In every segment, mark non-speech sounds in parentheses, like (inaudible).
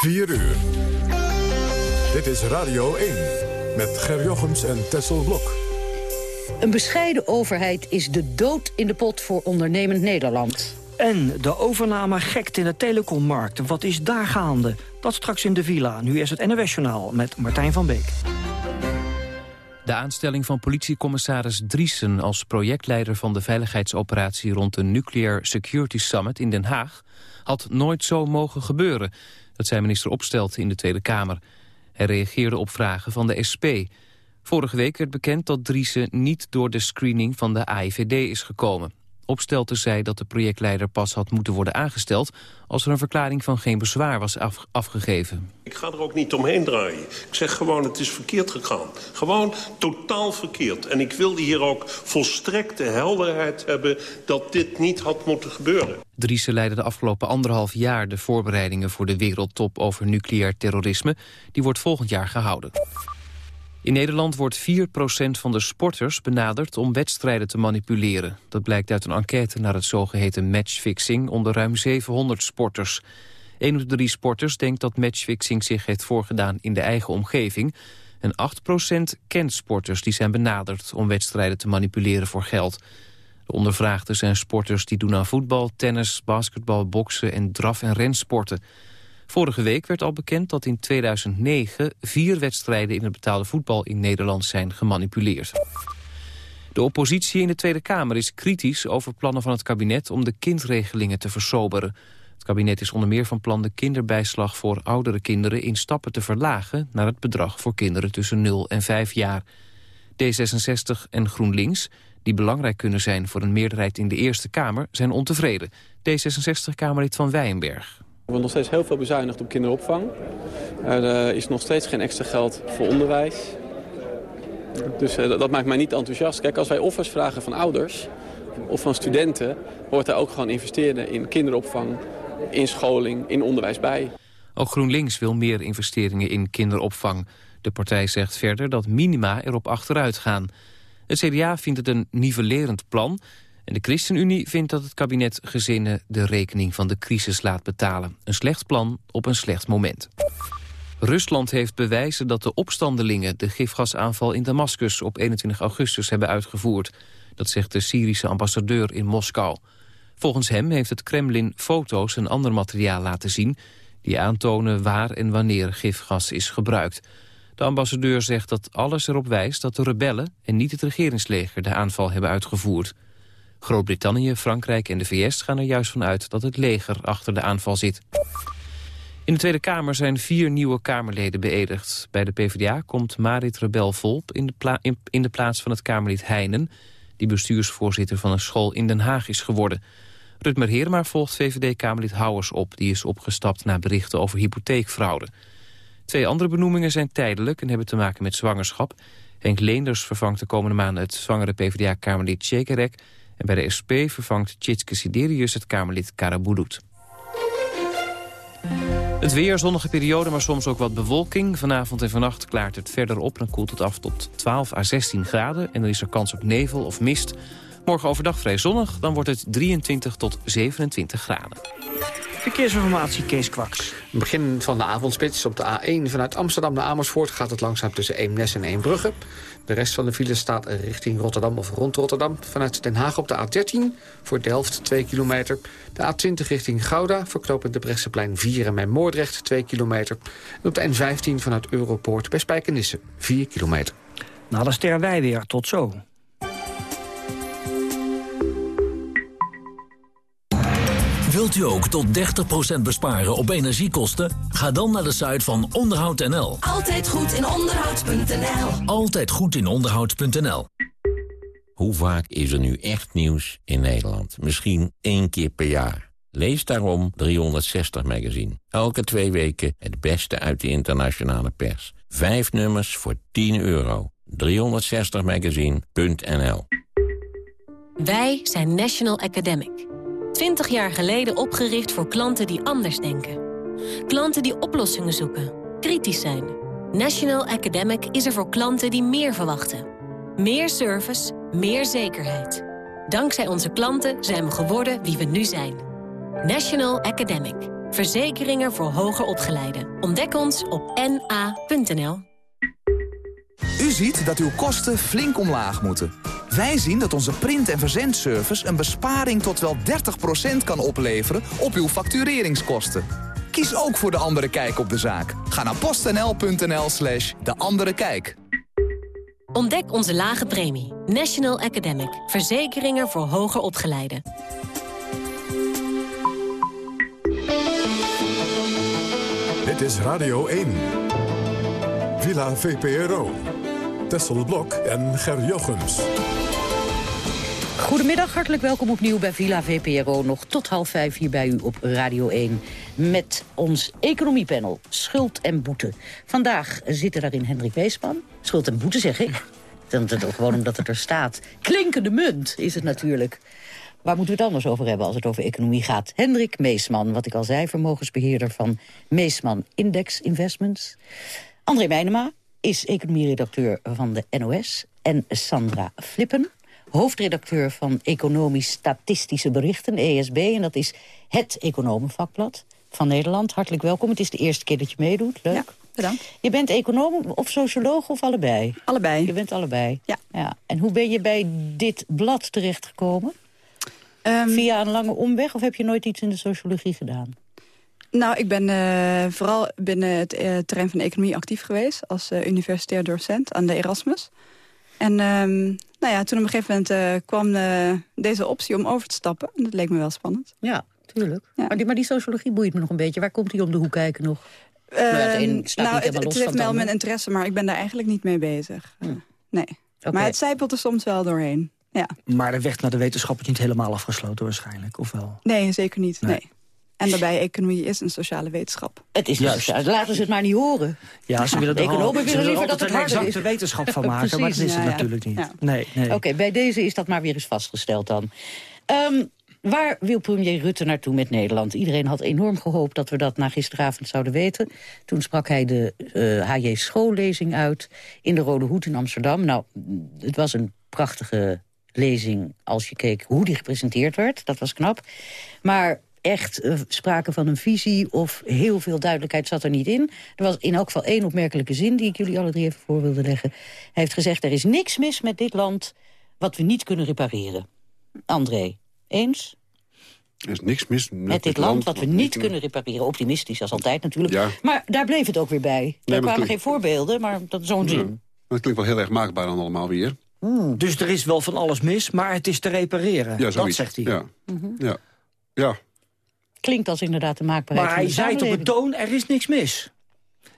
4 uur. Dit is Radio 1 met Ger Jochems en Tessel Blok. Een bescheiden overheid is de dood in de pot voor ondernemend Nederland. En de overname gekt in de telecommarkt. Wat is daar gaande? Dat straks in de villa. Nu is het NOS Journaal met Martijn van Beek. De aanstelling van politiecommissaris Driesen als projectleider van de veiligheidsoperatie rond de Nuclear Security Summit in Den Haag had nooit zo mogen gebeuren. Dat zei minister Opstelt in de Tweede Kamer. Hij reageerde op vragen van de SP. Vorige week werd bekend dat Driesen niet door de screening van de AIVD is gekomen. Opstelten zei dat de projectleider pas had moeten worden aangesteld... als er een verklaring van geen bezwaar was afgegeven. Ik ga er ook niet omheen draaien. Ik zeg gewoon, het is verkeerd gegaan. Gewoon totaal verkeerd. En ik wilde hier ook volstrekte helderheid hebben... dat dit niet had moeten gebeuren. Driessen leidde de afgelopen anderhalf jaar de voorbereidingen... voor de wereldtop over nucleair terrorisme. Die wordt volgend jaar gehouden. In Nederland wordt 4% van de sporters benaderd om wedstrijden te manipuleren. Dat blijkt uit een enquête naar het zogeheten matchfixing onder ruim 700 sporters. Een op de drie sporters denkt dat matchfixing zich heeft voorgedaan in de eigen omgeving. En 8% kent sporters die zijn benaderd om wedstrijden te manipuleren voor geld. De ondervraagden zijn sporters die doen aan voetbal, tennis, basketbal, boksen en draf- en rensporten. Vorige week werd al bekend dat in 2009 vier wedstrijden in het betaalde voetbal in Nederland zijn gemanipuleerd. De oppositie in de Tweede Kamer is kritisch over plannen van het kabinet om de kindregelingen te versoberen. Het kabinet is onder meer van plan de kinderbijslag voor oudere kinderen in stappen te verlagen naar het bedrag voor kinderen tussen 0 en 5 jaar. D66 en GroenLinks, die belangrijk kunnen zijn voor een meerderheid in de Eerste Kamer, zijn ontevreden. D66-Kamerlid van Wijenberg. Wordt nog steeds heel veel bezuinigd op kinderopvang. Er is nog steeds geen extra geld voor onderwijs. Dus eh, dat maakt mij niet enthousiast. Kijk, als wij offers vragen van ouders of van studenten... hoort daar ook gewoon investeren in kinderopvang, in scholing, in onderwijs bij. Ook GroenLinks wil meer investeringen in kinderopvang. De partij zegt verder dat minima erop achteruit gaan. Het CDA vindt het een nivellerend plan... En de ChristenUnie vindt dat het kabinet gezinnen de rekening van de crisis laat betalen. Een slecht plan op een slecht moment. Rusland heeft bewijzen dat de opstandelingen de gifgasaanval in Damascus op 21 augustus hebben uitgevoerd. Dat zegt de Syrische ambassadeur in Moskou. Volgens hem heeft het Kremlin foto's en ander materiaal laten zien... die aantonen waar en wanneer gifgas is gebruikt. De ambassadeur zegt dat alles erop wijst dat de rebellen... en niet het regeringsleger de aanval hebben uitgevoerd. Groot-Brittannië, Frankrijk en de VS gaan er juist van uit dat het leger achter de aanval zit. In de Tweede Kamer zijn vier nieuwe Kamerleden beëdigd. Bij de PvdA komt Marit Rebel-Volp in, de in de plaats van het Kamerlid Heinen... die bestuursvoorzitter van een school in Den Haag is geworden. Rutmer Heerma volgt VVD-Kamerlid Houwers op. Die is opgestapt na berichten over hypotheekfraude. Twee andere benoemingen zijn tijdelijk en hebben te maken met zwangerschap. Henk Leenders vervangt de komende maanden het zwangere PvdA-Kamerlid Tjekerek... En bij de SP vervangt Tjitske Siderius het Kamerlid Karabulut. Het weer, zonnige periode, maar soms ook wat bewolking. Vanavond en vannacht klaart het verder op en koelt het af tot 12 à 16 graden. En er is er kans op nevel of mist. Morgen overdag vrij zonnig, dan wordt het 23 tot 27 graden. Verkeersinformatie, Kees Kwaks. Begin van de avondspits op de A1 vanuit Amsterdam naar Amersfoort... gaat het langzaam tussen Eemnes en Eembrugge. De rest van de file staat richting Rotterdam of rond Rotterdam. Vanuit Den Haag op de A13 voor Delft 2 kilometer. De A20 richting Gouda verknopend de Brechtseplein 4 en bij Moordrecht 2 kilometer. En op de N15 vanuit Europoort bij Spijkenisse 4 kilometer. Na de ster wij weer. Tot zo. Wilt u ook tot 30% besparen op energiekosten? Ga dan naar de site van onderhoud.nl. Altijd goed in onderhoud.nl. Altijd goed in onderhoud.nl. Hoe vaak is er nu echt nieuws in Nederland? Misschien één keer per jaar. Lees daarom 360 Magazine. Elke twee weken het beste uit de internationale pers. Vijf nummers voor 10 euro. 360magazine.nl Wij zijn National Academic. 20 jaar geleden opgericht voor klanten die anders denken. Klanten die oplossingen zoeken, kritisch zijn. National Academic is er voor klanten die meer verwachten. Meer service, meer zekerheid. Dankzij onze klanten zijn we geworden wie we nu zijn. National Academic. Verzekeringen voor hoger opgeleiden. Ontdek ons op na.nl. U ziet dat uw kosten flink omlaag moeten. Wij zien dat onze print- en verzendservice een besparing tot wel 30% kan opleveren op uw factureringskosten. Kies ook voor De Andere Kijk op de zaak. Ga naar postnl.nl slash De Andere Kijk. Ontdek onze lage premie. National Academic. Verzekeringen voor hoger opgeleiden. Dit is Radio 1. Villa VPRO. Tessel Blok en Ger Jochems. Goedemiddag, hartelijk welkom opnieuw bij Villa VPRO. Nog tot half vijf hier bij u op Radio 1. Met ons economiepanel Schuld en Boete. Vandaag zitten daarin Hendrik Weesman. Schuld en Boete zeg ik. Dan gewoon omdat het er staat. Klinkende munt is het natuurlijk. Waar moeten we het anders over hebben als het over economie gaat? Hendrik Meesman, wat ik al zei, vermogensbeheerder van Meesman Index Investments. André Meijnema is economieredacteur van de NOS. En Sandra Flippen, hoofdredacteur van Economisch-Statistische Berichten, ESB. En dat is het economenvakblad van Nederland. Hartelijk welkom. Het is de eerste keer dat je meedoet. Leuk. Ja, bedankt. Je bent econoom of socioloog of allebei? Allebei. Je bent allebei? Ja. ja. En hoe ben je bij dit blad terechtgekomen? Um, Via een lange omweg of heb je nooit iets in de sociologie gedaan? Nou, ik ben uh, vooral binnen het uh, terrein van de economie actief geweest... als uh, universitair docent aan de Erasmus. En um, nou ja, toen op een gegeven moment kwam deze optie om over te stappen. En dat leek me wel spannend. Ja, tuurlijk. Ja. Maar, die, maar die sociologie boeit me nog een beetje. Waar komt die om de hoek kijken nog? nou, het, nou, het, het heeft wel mijn interesse, maar ik ben daar eigenlijk niet mee bezig. Hm. Nee. Okay. Maar het zijpelt er soms wel doorheen. Ja. Maar de weg naar de wetenschap is niet helemaal afgesloten waarschijnlijk, of wel? Nee, zeker niet. Nee. nee. En daarbij, economie is een sociale wetenschap. Het is juist. Laten ze het maar niet horen. Ja, ze willen de economen willen liever dat het harder is. wetenschap van (laughs) maken, maar dat is het ja, natuurlijk niet. Ja. Nee, nee. Oké, okay, bij deze is dat maar weer eens vastgesteld dan. Um, waar wil premier Rutte naartoe met Nederland? Iedereen had enorm gehoopt dat we dat na gisteravond zouden weten. Toen sprak hij de uh, HJ schoollezing uit in de Rode Hoed in Amsterdam. Nou, het was een prachtige lezing als je keek hoe die gepresenteerd werd. Dat was knap. Maar echt uh, sprake van een visie of heel veel duidelijkheid zat er niet in. Er was in elk geval één opmerkelijke zin die ik jullie alle drie even voor wilde leggen. Hij heeft gezegd, er is niks mis met dit land wat we niet kunnen repareren. André, eens? Er is niks mis met, met dit land, land wat we niet kunnen repareren. Optimistisch als altijd natuurlijk. Ja. Maar daar bleef het ook weer bij. Nee, daar kwamen geen voorbeelden, maar dat zo'n zin. Ja. Dat klinkt wel heel erg maakbaar dan allemaal weer. Mm. Dus er is wel van alles mis, maar het is te repareren. Ja, dat zegt hij. Ja. Mm -hmm. ja. ja. Klinkt als inderdaad de maakbaarheid Maar hij zei het op het toon, er is niks mis.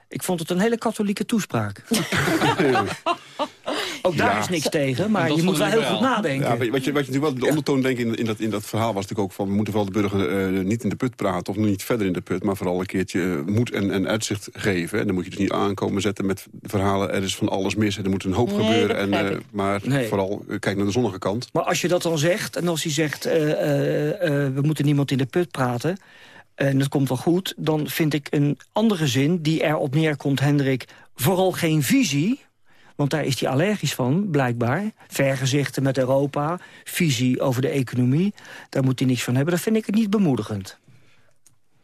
Ik vond het een hele katholieke toespraak. (laughs) (laughs) Ook daar ja. is niks tegen, maar je moet wel heel goed nadenken. Ja, wat, je, wat je natuurlijk wel de ondertoon denkt in, in, dat, in dat verhaal was natuurlijk ook van... we moeten vooral de burger uh, niet in de put praten of niet verder in de put... maar vooral een keertje uh, moed en, en uitzicht geven. En dan moet je dus niet aankomen zetten met verhalen... er is van alles mis en er moet een hoop nee, gebeuren. En, uh, maar nee. vooral kijk naar de zonnige kant. Maar als je dat dan zegt en als hij zegt... we moeten niemand in de put praten en dat komt wel goed... dan vind ik een andere zin die erop neerkomt, Hendrik... vooral geen visie, want daar is hij allergisch van, blijkbaar. Vergezichten met Europa, visie over de economie. Daar moet hij niks van hebben. Dat vind ik het niet bemoedigend.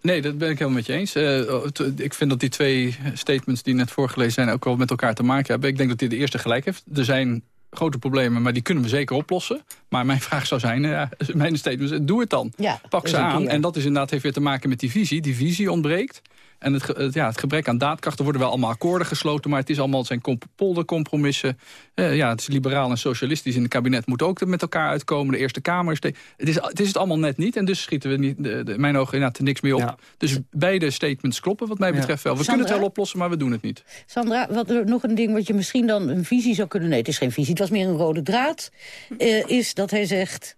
Nee, dat ben ik helemaal met je eens. Uh, ik vind dat die twee statements die net voorgelezen zijn... ook wel met elkaar te maken hebben. Ik denk dat hij de eerste gelijk heeft. Er zijn grote problemen, maar die kunnen we zeker oplossen. Maar mijn vraag zou zijn, uh, (laughs) mijn statement, doe het dan. Ja, Pak ze aan. En dat is inderdaad heeft weer te maken met die visie. Die visie ontbreekt. En het, het, ja, het gebrek aan daadkracht, er worden wel allemaal akkoorden gesloten... maar het is allemaal het zijn comp poldercompromissen. Uh, ja, het is liberaal en socialistisch in het kabinet moet ook met elkaar uitkomen. De Eerste Kamer is... Het is, het is het allemaal net niet en dus schieten we niet, de, de, mijn ogen inderdaad niks meer op. Ja. Dus beide statements kloppen wat mij betreft wel. We Sandra? kunnen het wel oplossen, maar we doen het niet. Sandra, wat, nog een ding wat je misschien dan een visie zou kunnen... nee, het is geen visie, het was meer een rode draad... Uh, is dat hij zegt...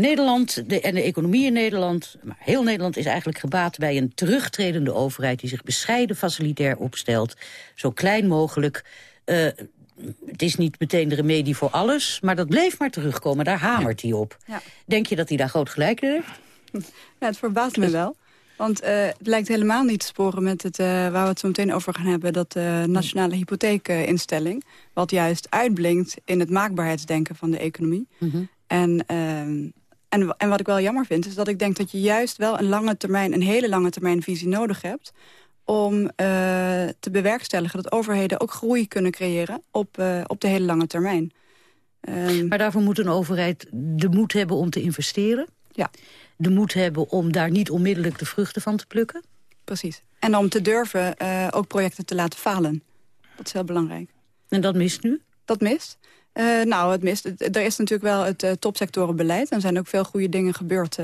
Nederland de, en de economie in Nederland, maar heel Nederland is eigenlijk gebaat bij een terugtredende overheid die zich bescheiden facilitair opstelt, zo klein mogelijk. Uh, het is niet meteen de remedie voor alles, maar dat bleef maar terugkomen. Daar hamert hij op. Ja. Denk je dat hij daar groot gelijk in heeft? Ja, het verbaast me wel. Want uh, het lijkt helemaal niet te sporen met het, uh, waar we het zo meteen over gaan hebben... dat de nationale hypotheekinstelling, wat juist uitblinkt in het maakbaarheidsdenken van de economie. Mm -hmm. En uh, En, en wat ik wel jammer vind, is dat ik denk dat je juist wel een lange termijn, een hele lange termijn visie nodig hebt om uh, te bewerkstelligen dat overheden ook groei kunnen creëren op, uh, op de hele lange termijn. Um, maar daarvoor moet een overheid de moed hebben om te investeren. Ja. De moed hebben om daar niet onmiddellijk de vruchten van te plukken. Precies. En om te durven uh, ook projecten te laten falen. Dat is heel belangrijk. En dat mist nu? Dat mist. Uh, nou, het. Er is natuurlijk wel het uh, topsectorenbeleid. Er zijn ook veel goede dingen gebeurd,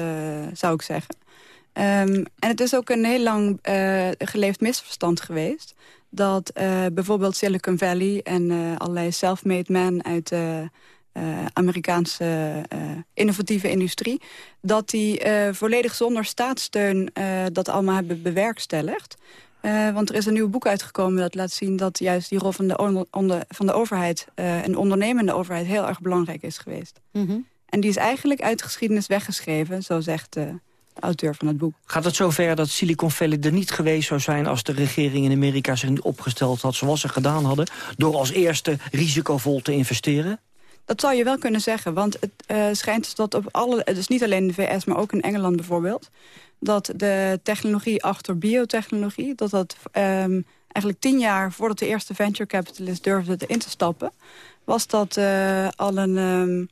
zou ik zeggen. Um, en het is ook een heel lang geleefd misverstand geweest... dat bijvoorbeeld Silicon Valley en allerlei self-made men... uit de Amerikaanse innovatieve industrie... dat die volledig zonder staatssteun dat allemaal hebben bewerkstelligd. Want er is een nieuw boek uitgekomen dat laat zien... dat juist die rol van de, on on van de overheid, een ondernemende overheid... heel erg belangrijk is geweest. Mm -hmm. En die is eigenlijk uit de geschiedenis weggeschreven, zo zegt auteur van het boek. Gaat het zover dat Silicon Valley er niet geweest zou zijn... als de regering in Amerika zich niet opgesteld had zoals ze gedaan hadden... door als eerste risicovol te investeren? Dat zou je wel kunnen zeggen, want het uh, schijnt dat op alle... dus niet alleen in de VS, maar ook in Engeland bijvoorbeeld... dat de technologie achter biotechnologie... dat dat um, eigenlijk tien jaar voordat de eerste venture capitalist durfde in te stappen... was dat uh, al een... Um,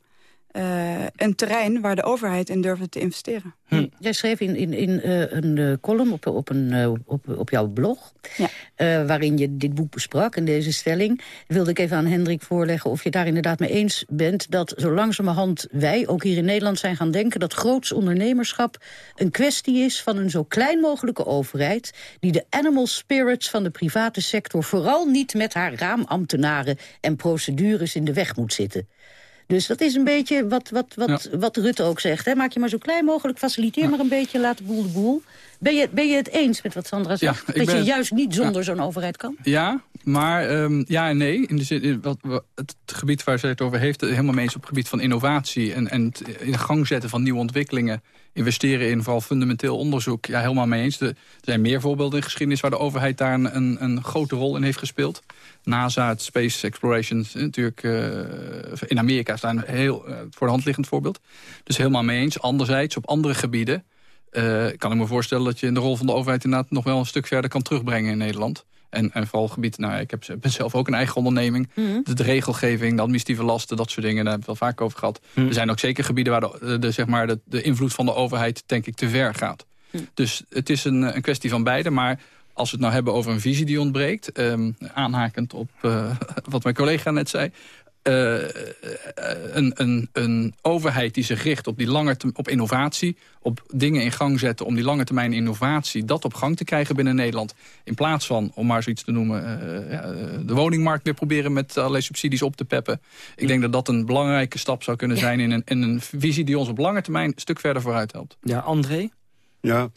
uh, een terrein waar de overheid in durfde te investeren. Hm. Jij schreef in, in, in uh, een uh, column op, op, een, op, op jouw blog... Ja. waarin je dit boek besprak en deze stelling... wilde ik even aan Hendrik voorleggen of je daar inderdaad mee eens bent... dat zo langzamerhand wij, ook hier in Nederland, zijn gaan denken... dat groots ondernemerschap een kwestie is van een zo klein mogelijke overheid... die de animal spirits van de private sector... vooral niet met haar raamambtenaren en procedures in de weg moet zitten... Dus dat is een beetje wat, wat, wat, ja. wat Rutte ook zegt. Hè? Maak je maar zo klein mogelijk, faciliteer ja. maar een beetje, laat de boel de boel. Ben je, ben je het eens met wat Sandra zegt? Ja, dat je juist niet zonder zo'n overheid kan? Ja, maar um, ja en nee. In de zin, in wat, wat, het gebied waar ze het over heeft, helemaal mee eens op het gebied van innovatie... en, en het in gang zetten van nieuwe ontwikkelingen investeren in vooral fundamenteel onderzoek. Ja, helemaal mee eens. De, er zijn meer voorbeelden in geschiedenis waar de overheid daar een, een, een grote rol in heeft gespeeld. NASA, het Space Exploration, natuurlijk uh, in Amerika staan een heel uh, voor de hand liggend voorbeeld. Dus helemaal mee eens. Anderzijds, op andere gebieden uh, kan ik me voorstellen dat je in de rol van de overheid inderdaad nog wel een stuk verder kan terugbrengen in Nederland. En, en vooral gebied, nou, ik heb, ben zelf ook een eigen onderneming. Mhm. Mm -hmm. de, de, regelgeving, de administratieve lasten, dat soort dingen, daar hebben we het wel vaak over gehad. Mm -hmm. Er zijn ook zeker gebieden waar de, de, zeg maar de, de invloed van de overheid, denk ik, te ver gaat. Hm. Mm. Dus het is een, een kwestie van beide, maar als we het nou hebben over een visie die ontbreekt... Um, aanhakend op uh, (laughs) wat mijn collega net zei... Uh, een, een, een, overheid die zich richt op, die lange op innovatie... op dingen in gang zetten om die lange termijn innovatie... dat op gang te krijgen binnen Nederland. In plaats van, om maar zoiets te noemen... Uh, ja, de woningmarkt weer proberen met allerlei subsidies op te peppen. Ik denk dat dat een belangrijke stap zou kunnen zijn... in een, in een visie die ons op lange termijn een stuk verder vooruit helpt. Ja, André? Ja,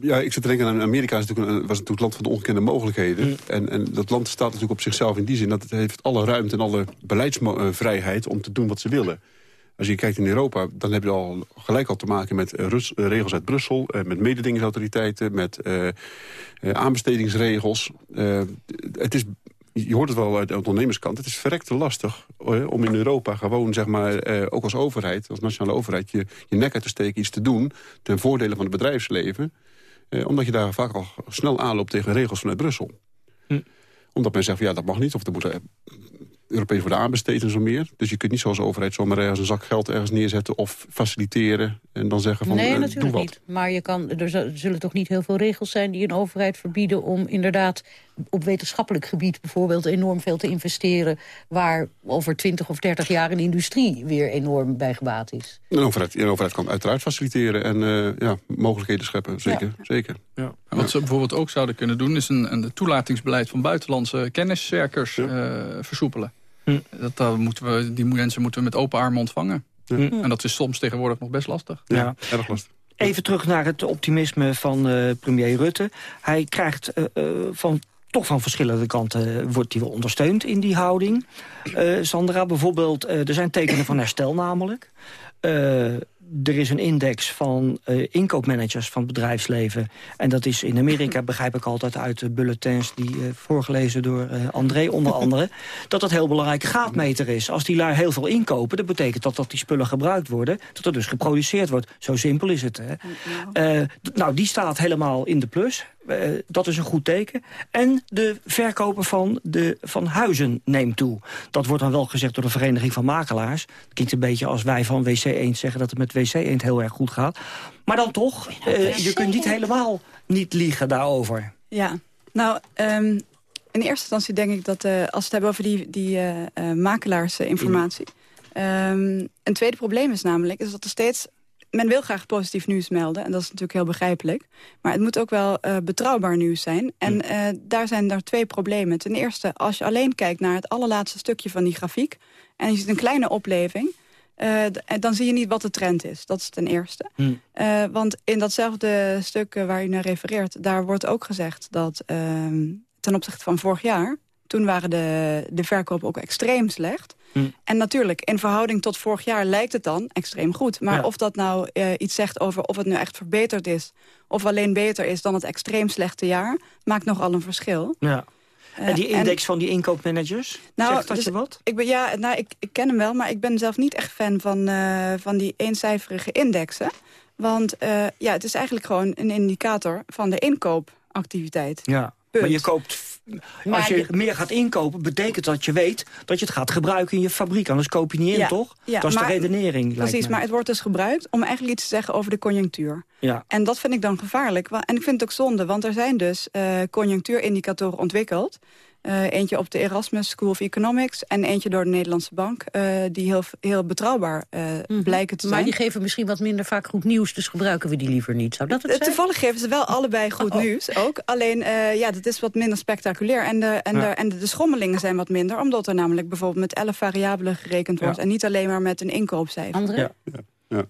ja, ik zit te denken aan Amerika is natuurlijk een, was natuurlijk het land van de ongekende mogelijkheden. Mm. En, en dat land staat natuurlijk op zichzelf in die zin... dat het heeft alle ruimte en alle beleidsvrijheid om te doen wat ze willen. Als je kijkt in Europa, dan heb je al gelijk al te maken met Rus, regels uit Brussel... Uh, met mededingingsautoriteiten, met uh, aanbestedingsregels. het is je hoort het wel uit de ondernemerskant. Het is verrekte lastig hoor, om in Europa gewoon, zeg maar, eh, ook als overheid, als nationale overheid, je, je nek uit te steken, iets te doen ten voordele van het bedrijfsleven. Eh, omdat je daar vaak al snel aanloopt tegen regels vanuit Brussel. Hm. Omdat men zegt, van, ja, dat mag niet, of er moet Europees worden aanbesteed en zo meer. Dus je kunt niet zoals overheid zomaar ergens een zak geld ergens neerzetten... of faciliteren en dan zeggen van, nee, uh, natuurlijk doe wat. niet. Maar je kan, er zullen toch niet heel veel regels zijn die een overheid verbieden... om inderdaad op wetenschappelijk gebied bijvoorbeeld enorm veel te investeren... waar over 20 of 30 jaar een industrie weer enorm bij gebaat is. Een overheid, een overheid kan uiteraard faciliteren en uh, ja, mogelijkheden scheppen, zeker. Ja. zeker. Ja. Wat ze bijvoorbeeld ook zouden kunnen doen... is een, een toelatingsbeleid van buitenlandse kenniswerkers ja. uh, versoepelen. Hm. Dat, dat moeten we, die mensen moeten we met open armen ontvangen. Hm. En dat is soms tegenwoordig nog best lastig. Ja, ja. erg lastig. Even terug naar het optimisme van uh, premier Rutte. Hij krijgt uh, van toch van verschillende kanten wordt hij wel ondersteund in die houding. Uh, Sandra, bijvoorbeeld, uh, er zijn tekenen van herstel namelijk. Uh, er is een index van inkoopmanagers van het bedrijfsleven. En dat is in Amerika, begrijp ik altijd uit de bulletins... die voorgelezen door André onder andere... (laughs) dat dat heel belangrijke gaatmeter is. Als die lui heel veel inkopen, dat betekent dat, dat die spullen gebruikt worden... dat er dus geproduceerd wordt. Zo simpel is het. Hè? nou, die staat helemaal in de plus. Uh, dat is een goed teken. En de verkopen van, de, van huizen neemt toe. Dat wordt dan wel gezegd door de Vereniging van Makelaars. Het klinkt een beetje als wij van WC Eend zeggen... dat het met WC Eend heel erg goed gaat. Maar dan toch, uh, je kunt niet helemaal niet liegen daarover. Ja, nou... Um, in eerste instantie denk ik dat uh, als we het hebben over die, die makelaarsinformatie... Um, een tweede probleem is namelijk is dat er steeds men wil graag positief nieuws melden. En dat is natuurlijk heel begrijpelijk. Maar het moet ook wel uh, betrouwbaar nieuws zijn. En uh, daar zijn er twee problemen. Ten eerste, als je alleen kijkt naar het allerlaatste stukje van die grafiek... en je ziet een kleine opleving... Uh, dan zie je niet wat de trend is. Dat is ten eerste. Uh, want in datzelfde stuk waar u naar refereert... daar wordt ook gezegd dat uh, ten opzichte van vorig jaar... toen waren de, de verkopen ook extreem slecht. Hm. En natuurlijk, in verhouding tot vorig jaar lijkt het dan extreem goed. Maar of dat nou uh, iets zegt over of het nu echt verbeterd is... of alleen beter is dan het extreem slechte jaar... maakt nogal een verschil. Ja. En die index en, van die inkoopmanagers, nou, zegt dat dus je wat? Ik ben, ja, nou, ik, ik, ken hem wel, maar ik ben zelf niet echt fan van, uh, van die eencijferige indexen. Want ja, het is eigenlijk gewoon een indicator van de inkoopactiviteit. Ja, Punt. maar je koopt als je, meer gaat inkopen, betekent dat je weet dat je het gaat gebruiken in je fabriek. Anders koop je niet in, toch? Ja, dat is de redenering. Precies, maar het wordt dus gebruikt om eigenlijk iets te zeggen over de conjunctuur. Ja. En dat vind ik dan gevaarlijk. En ik vind het ook zonde, want er zijn dus uh, conjunctuurindicatoren ontwikkeld... Uh, eentje op de Erasmus School of Economics en eentje door de Nederlandse Bank... Uh, die heel, heel betrouwbaar uh, mm -hmm. blijken te zijn. Maar die geven misschien wat minder vaak goed nieuws... dus gebruiken we die liever niet. Zou dat het zijn? Toevallig geven ze wel allebei goed oh. nieuws ook. Alleen, ja, dat is wat minder spectaculair. En, de, en, ja. de, en de, de, schommelingen zijn wat minder... omdat er namelijk bijvoorbeeld met 11 variabelen gerekend wordt... Ja. en niet alleen maar met een inkoopcijfer. André? Ja. ja.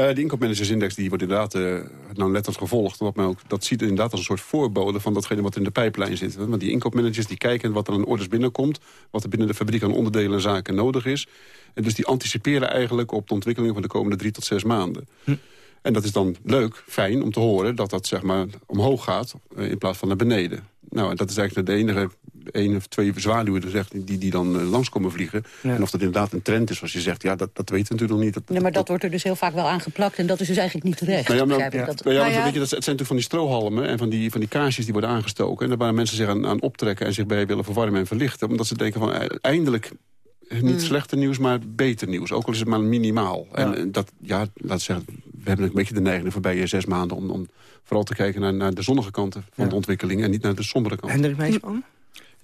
Ja, de inkoopmanagersindex die wordt inderdaad uh, nou net als gevolgd. Wat men ook, dat ziet inderdaad als een soort voorbode van datgene wat in de pijplijn zit. Want die inkoopmanagers die kijken wat er aan orders binnenkomt. Wat er binnen de fabriek aan onderdelen en zaken nodig is. En dus die anticiperen eigenlijk op de ontwikkelingen van de komende drie tot zes maanden. Hm. En dat is dan leuk, fijn om te horen dat dat zeg maar omhoog gaat uh, in plaats van naar beneden. Nou, en dat is eigenlijk de enige één of twee zwaluwen die, die, die dan uh, langs komen vliegen. Ja. En of dat inderdaad een trend is, zoals je zegt, ja, dat, dat weten we natuurlijk nog niet. Dat, nee, maar dat, dat, wordt er dus heel vaak wel aangeplakt en dat is dus eigenlijk niet terecht. Nou ja, maar, ja. Dat, nou ja, nou ja. Weet je, dat, het zijn natuurlijk van die strohalmen en van die, van die kaarsjes die worden aangestoken. En daar waar mensen zich aan, aan optrekken en zich bij willen verwarmen en verlichten. Omdat ze denken van, eh, eindelijk niet mm. slechter nieuws, maar beter nieuws. Ook al is het maar minimaal. Ja. En dat, ja, laat zeggen, we hebben een beetje de neiging de voorbije zes maanden... om, om vooral te kijken naar, naar de zonnige kanten van ja. de ontwikkeling... en niet naar de sombere kant. Hendrik Meesman?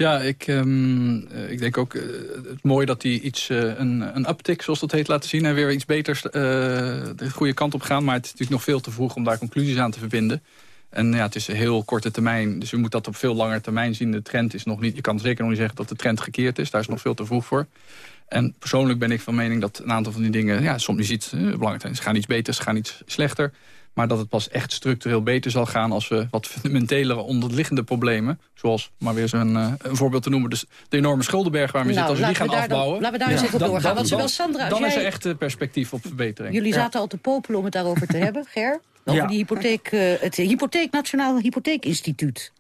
Ja, ik, um, ik denk ook uh, het mooi dat hij iets, uh, een, een uptick, zoals dat heet, laten zien. En weer iets beters de goede kant op gaan. Maar het is natuurlijk nog veel te vroeg om daar conclusies aan te verbinden. En ja, het is een heel korte termijn, dus je moet dat op veel langer termijn zien. De trend is nog niet, je kan zeker nog niet zeggen dat de trend gekeerd is. Daar is nog veel te vroeg voor. En persoonlijk ben ik van mening dat een aantal van die dingen... ja, soms je ziet, belangrijk ze gaan iets beter, ze gaan iets slechter... maar dat het pas echt structureel beter zal gaan... als we wat fundamentelere onderliggende problemen... zoals, maar weer zo'n uh, een voorbeeld te noemen... Dus de enorme schuldenberg waar we nou, zitten, als we die gaan afbouwen... Dan, laten we daar eens ja. even op doorgaan. Want zowel Sandra dan jij... is er echt uh, perspectief op verbetering. Jullie zaten ja. al te popelen om het daarover te (laughs) hebben, Ger. Over ja. die hypotheek, uh, het hypotheek Nationaal Hypotheekinstituut.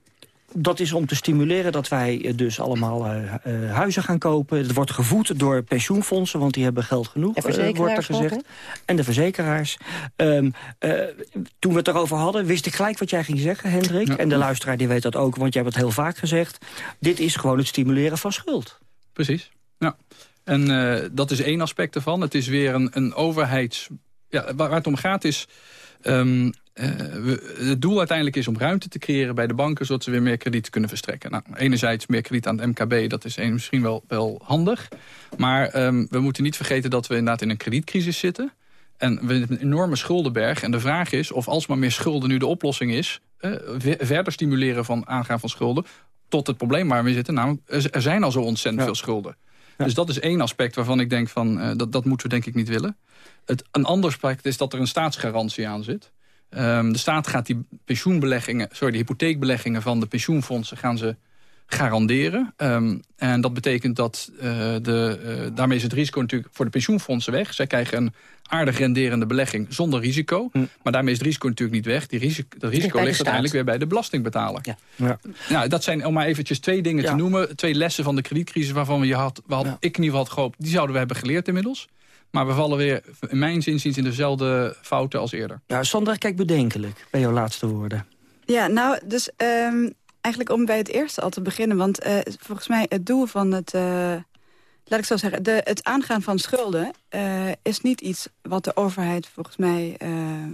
Dat is om te stimuleren dat wij dus allemaal uh, uh, huizen gaan kopen. Het wordt gevoed door pensioenfondsen, want die hebben geld genoeg, uh, wordt er gezegd. Ook, en de verzekeraars. Um, toen we het erover hadden, wist ik gelijk wat jij ging zeggen, Hendrik. Ja. En de luisteraar die weet dat ook, want jij hebt het heel vaak gezegd. Dit is gewoon het stimuleren van schuld. Precies, ja. En dat is één aspect ervan. Het is weer een, een overheids... Ja, waar, waar het om gaat is... Um, uh, we, het doel uiteindelijk is om ruimte te creëren bij de banken... zodat ze weer meer krediet kunnen verstrekken. Nou, enerzijds meer krediet aan het MKB, dat is een, misschien wel, wel handig. Maar um, we moeten niet vergeten dat we inderdaad in een kredietcrisis zitten. En we hebben een enorme schuldenberg. En de vraag is of alsmaar meer schulden nu de oplossing is... Uh, verder stimuleren van aangaan van schulden... tot het probleem waar we zitten. Namelijk, er zijn al zo ontzettend ja. veel schulden. Ja. Dus dat is één aspect waarvan ik denk van... Uh, dat, dat moeten we denk ik niet willen. Het, een ander aspect is dat er een staatsgarantie aan zit... Um, de staat gaat die pensioenbeleggingen, sorry, de hypotheekbeleggingen van de pensioenfondsen gaan ze, garanderen. Ehm, en dat betekent dat uh, de, uh, daarmee is het risico natuurlijk voor de pensioenfondsen weg. Zij krijgen een aardig renderende belegging zonder risico. Hm. Maar daarmee is het risico natuurlijk niet weg. Die risico, dat risico ligt uiteindelijk weer bij de belastingbetaler. Ja. Ja. Nou, dat zijn om maar eventjes twee dingen te noemen. Twee lessen van de kredietcrisis waarvan we je had, we had, ik in ieder geval had gehoopt... die zouden we hebben geleerd inmiddels. Maar we vallen weer, in mijn zin, in dezelfde fouten als eerder. Ja, Sandra, kijk bedenkelijk bij jouw laatste woorden. Ja, nou, dus um, eigenlijk om bij het eerste al te beginnen. Want uh, volgens mij het doel van het... Uh, laat ik zo zeggen, de, het aangaan van schulden... Uh, is niet iets wat de overheid volgens mij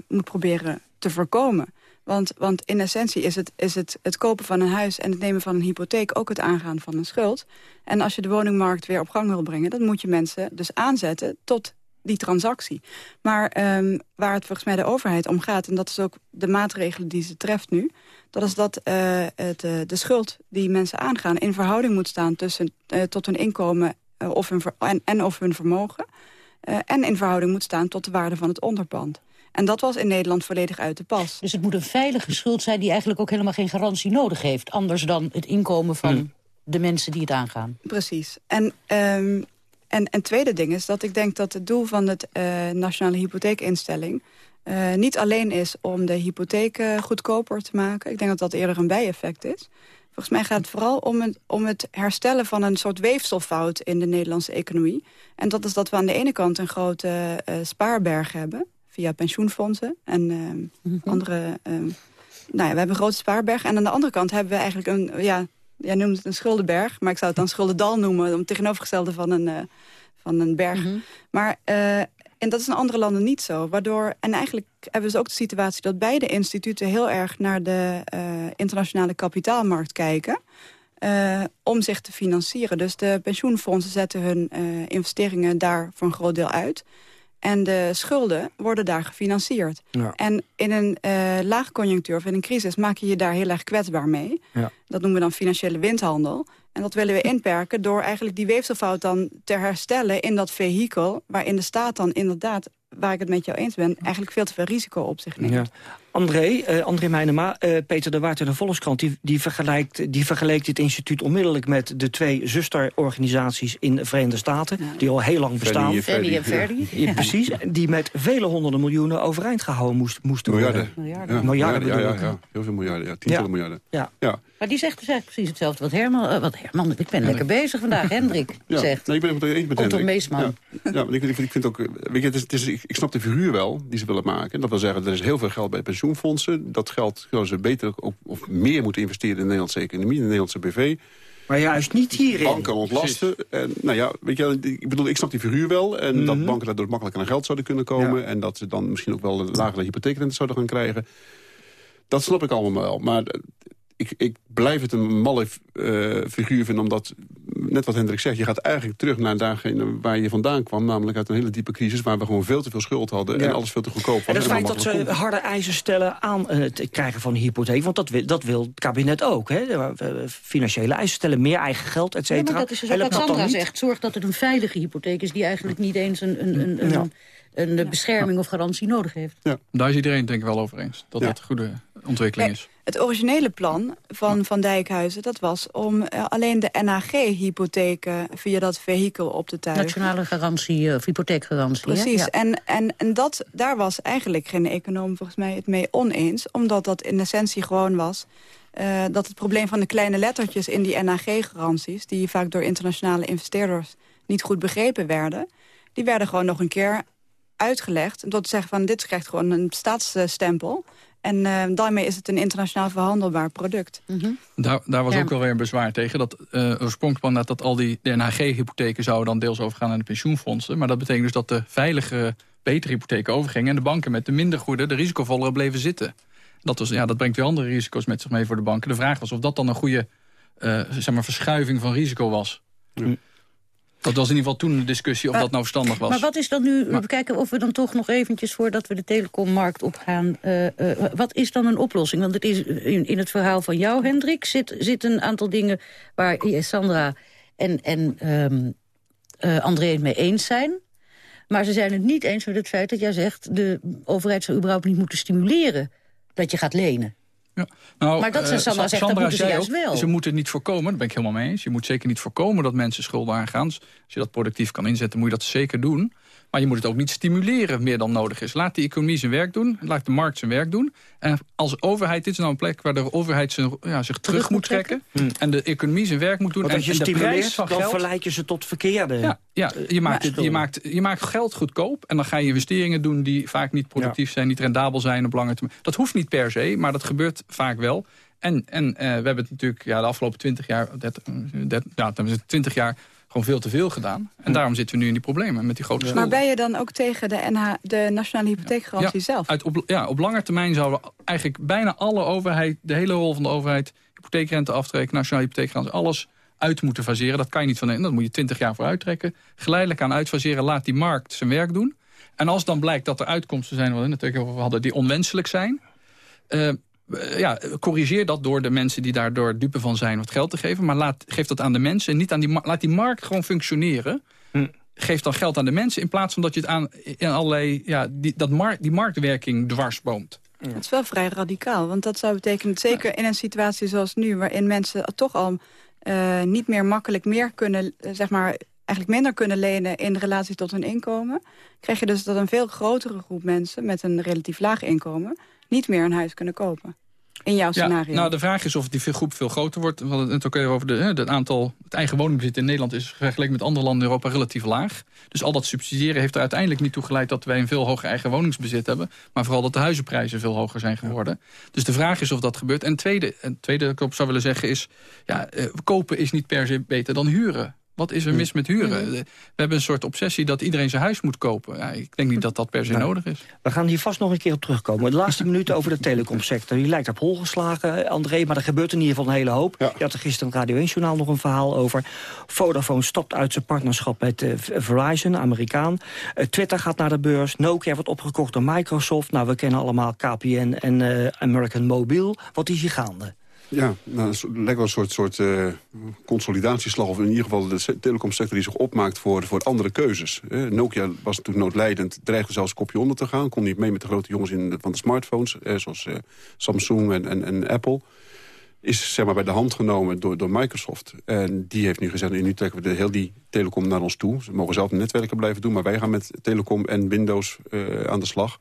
moet proberen te voorkomen. Want, want in essentie is, het, is het, het kopen van een huis en het nemen van een hypotheek... ook het aangaan van een schuld. En als je de woningmarkt weer op gang wil brengen... dan moet je mensen dus aanzetten tot die transactie. Maar um, waar het volgens mij de overheid om gaat... en dat is ook de maatregelen die ze treft nu... dat is dat uh, het, uh, de schuld die mensen aangaan... in verhouding moet staan tussen, uh, tot hun inkomen of hun en, en of hun vermogen... en in verhouding moet staan tot de waarde van het onderpand. En dat was in Nederland volledig uit de pas. Dus het moet een veilige schuld zijn die eigenlijk ook helemaal geen garantie nodig heeft. Anders dan het inkomen van hmm. de mensen die het aangaan. Precies. En, um, en, en tweede ding is dat ik denk dat het doel van het uh, Nationale Hypotheekinstelling... Uh, niet alleen is om de hypotheek uh, goedkoper te maken. Ik denk dat dat eerder een bijeffect is. Volgens mij gaat het vooral om het, om het herstellen van een soort weefselfout in de Nederlandse economie. En dat is dat we aan de ene kant een grote spaarberg hebben via pensioenfondsen en uh, mm -hmm. andere... Uh, nou ja, we hebben een grote spaarberg. En aan de andere kant hebben we eigenlijk een... Ja, jij noemt het een schuldenberg, maar ik zou het dan schuldendal noemen... om tegenovergestelde van een, uh, van een berg. Mm -hmm. Maar uh, en dat is in andere landen niet zo. Waardoor, en eigenlijk hebben we dus ook de situatie dat beide instituten... heel erg naar de uh, internationale kapitaalmarkt kijken... Uh, om zich te financieren. Dus de pensioenfondsen zetten hun uh, investeringen daar voor een groot deel uit. En de schulden worden daar gefinancierd. Ja. En in een uh, laagconjunctuur of in een crisis maak je je daar heel erg kwetsbaar mee. Ja. Dat noemen we dan financiële windhandel. En dat willen we inperken door eigenlijk die weefselfout dan te herstellen in dat vehikel... waarin de staat dan inderdaad, waar ik het met jou eens ben... eigenlijk veel te veel risico op zich neemt. Ja. André, uh, André Meijnema, uh, Peter de Waard in de Volkskrant... Die, die, vergelijkt, die vergeleek dit instituut onmiddellijk met de twee zusterorganisaties in de Verenigde Staten... Ja. die al heel lang bestaan. Fannie en Verdi. Ja. precies, die met vele honderden miljoenen overeind gehouden moest, moesten miljarden. worden. Miljarden. Ja. Miljarden, ja, ja, ja, heel veel miljarden, ja, tientallen miljarden. Ja. Maar die zegt dus eigenlijk precies hetzelfde wat Herman... Uh, wat Herman, ik ben lekker bezig vandaag, Hendrik (laughs) ja. zegt. Nee, ik ben het eens met Hendrik. Meesman. Ja, ja ik, ik, ik vind ook... Weet je, het is, het is, ik, ik snap de figuur wel die ze willen maken. Dat wil zeggen, er is heel veel geld bij pensioenfondsen. Dat geld zouden ze beter of, of meer moeten investeren in de Nederlandse economie, in de Nederlandse BV. Maar juist niet hierin. Banken ontlasten. En, nou ja, weet je, ik bedoel, ik snap die figuur wel. En mm -hmm. dat banken daardoor makkelijker aan geld zouden kunnen komen. Ja. En dat ze dan misschien ook wel een lagere hypotheekrente zouden gaan krijgen. Dat snap ik allemaal wel. Maar ik, ik blijf het een malle uh, figuur vinden, omdat, net wat Hendrik zegt... je gaat eigenlijk terug naar daargene waar je vandaan kwam... namelijk uit een hele diepe crisis waar we gewoon veel te veel schuld hadden... Ja. en alles veel te goedkoop was. En het feit dat ze harde eisen stellen aan het krijgen van een hypotheek... want dat wil, dat wil het kabinet ook, hè? financiële eisen stellen, meer eigen geld, et cetera. Ja, maar dat is dus ook wat Sandra zegt. Zorg dat het een veilige hypotheek is... die eigenlijk niet eens een, een, een, een, ja. een ja. bescherming of garantie nodig heeft. Ja. Daar is iedereen denk ik wel over eens, dat dat goede ontwikkeling is. Het originele plan van Van Dijkhuizen dat was om uh, alleen de NHG-hypotheken via dat vehikel op te tuigen. Nationale garantie of hypotheekgarantie. Precies, ja. en, en, en dat, daar was eigenlijk geen econoom volgens mij het mee oneens. Omdat dat in essentie gewoon was uh, dat het probleem van de kleine lettertjes in die NHG-garanties... die vaak door internationale investeerders niet goed begrepen werden... die werden gewoon nog een keer uitgelegd. Door te zeggen van dit krijgt gewoon een staatsstempel... En uh, daarmee is het een internationaal verhandelbaar product. Mm -hmm. daar, daar was ja. ook wel weer een bezwaar tegen. Dat uh, oorspronkelijk dat, dat al die NHG-hypotheken zouden dan deels overgaan aan de pensioenfondsen. Maar dat betekent dus dat de veilige, betere hypotheken overgingen... en de banken met de minder goede, de risicovollere bleven zitten. Dat, was, ja, dat brengt weer andere risico's met zich mee voor de banken. De vraag was of dat dan een goede uh, zeg maar, verschuiving van risico was. Mm. Dat was in ieder geval toen een discussie of maar, dat nou verstandig was. Maar wat is dan nu, maar, we kijken of we dan toch nog eventjes voordat we de telecommarkt opgaan. Uh, uh, wat is dan een oplossing? Want het is in, in het verhaal van jou, Hendrik, zit, zit een aantal dingen waar Sandra en, en um, uh, André het mee eens zijn. Maar ze zijn het niet eens met het feit dat jij zegt... de overheid zou überhaupt niet moeten stimuleren dat je gaat lenen. Nou, Maar dat zijn Sandra zegt, dat Sandra moeten ze zei juist ook, wel. Ze moeten het niet voorkomen, daar ben ik helemaal mee eens. Je moet zeker niet voorkomen dat mensen schulden aangaan. Als je dat productief kan inzetten, moet je dat zeker doen. Maar je moet het ook niet stimuleren meer dan nodig is. Laat de economie zijn werk doen. Laat de markt zijn werk doen. En als overheid, dit is nou een plek waar de overheid zijn, ja, zich terug, moet trekken. En de economie zijn werk moet doen. Want en, als je en de prijs stimuleert, van dan geld, verleid je ze tot verkeerde... ja, ja, je maakt, het, je, maakt, je maakt geld goedkoop en dan ga je investeringen doen die vaak niet productief zijn, niet rendabel zijn op lange termijn. Dat hoeft niet per se, maar dat gebeurt vaak wel. En, en eh, we hebben het natuurlijk ja, de afgelopen 20 jaar, 30, eh, 30, ja, dan is het 20 jaar gewoon veel te veel gedaan. En daarom zitten we nu in die problemen met die grote Maar schulden. ben je dan ook tegen de, NH, de Nationale Hypotheekgarantie zelf? Uit op, ja, op lange termijn zouden we eigenlijk bijna alle overheid, de hele rol van de overheid, hypotheekrente aftrek, nationale hypotheekgarantie, alles uit moeten faseren. Dat kan je niet van dat moet je 20 jaar voor uittrekken. Geleidelijk aan uitfaseren, laat die markt zijn werk doen. En als dan blijkt dat er uitkomsten zijn, waar we het natuurlijk over hadden, die onwenselijk zijn, eh, ja, corrigeer dat door de mensen die daardoor dupe van zijn wat geld te geven. Maar laat, geef dat aan de mensen en niet aan die laat die markt gewoon functioneren. Geef dan geld aan de mensen in plaats van dat je het aan in allerlei ja, die, dat markt, die marktwerking dwarsboomt. Het is wel vrij radicaal, want dat zou betekenen... zeker in een situatie zoals nu, waarin mensen toch al eh, niet meer makkelijk meer kunnen... eh, zeg maar, eigenlijk minder kunnen lenen in relatie tot hun inkomen... krijg je dus dat een veel grotere groep mensen met een relatief laag inkomen... niet meer een huis kunnen kopen. In jouw scenario. nou, de vraag is of die groep veel groter wordt. We hadden het ook even over de, hè, het aantal... het eigen woningbezit in Nederland is vergeleken met andere landen in Europa relatief laag. Dus al dat subsidiëren heeft er uiteindelijk niet toe geleid... dat wij een veel hoger eigen woningsbezit hebben. Maar vooral dat de huizenprijzen veel hoger zijn geworden. Dus de vraag is of dat gebeurt. En het tweede, tweede dat ik op zou willen zeggen is... Ja, eh, kopen is niet per se beter dan huren. Wat is er mis met huren? We hebben een soort obsessie dat iedereen zijn huis moet kopen. Ja, ik denk niet dat dat per se Nou, nodig is. We gaan hier vast nog een keer op terugkomen. De laatste (laughs) minuten over de telecomsector. Die lijkt op hol geslagen, André, maar er gebeurt in ieder geval een hele hoop. Je had er gisteren in het Radio 1-journaal nog een verhaal over. Vodafone stopt uit zijn partnerschap met eh, Verizon, Amerikaan. Eh, Twitter gaat naar de beurs. Nokia wordt opgekocht door Microsoft. Nou, we kennen allemaal KPN en eh, American Mobile. Wat is hier gaande? Ja, nou, lijkt wel een soort, soort eh, consolidatieslag... of in ieder geval de se- telecomsector die zich opmaakt voor, voor andere keuzes. Nokia was toen noodlijdend, dreigde zelfs kopje onder te gaan. Kon niet mee met de grote jongens in van de smartphones... eh, zoals Samsung en, en, Apple. Is zeg maar, bij de hand genomen door, door Microsoft. En die heeft nu gezegd, nu trekken we de, heel die telecom naar ons toe. Ze mogen zelf netwerken blijven doen... maar wij gaan met telecom en Windows eh, aan de slag...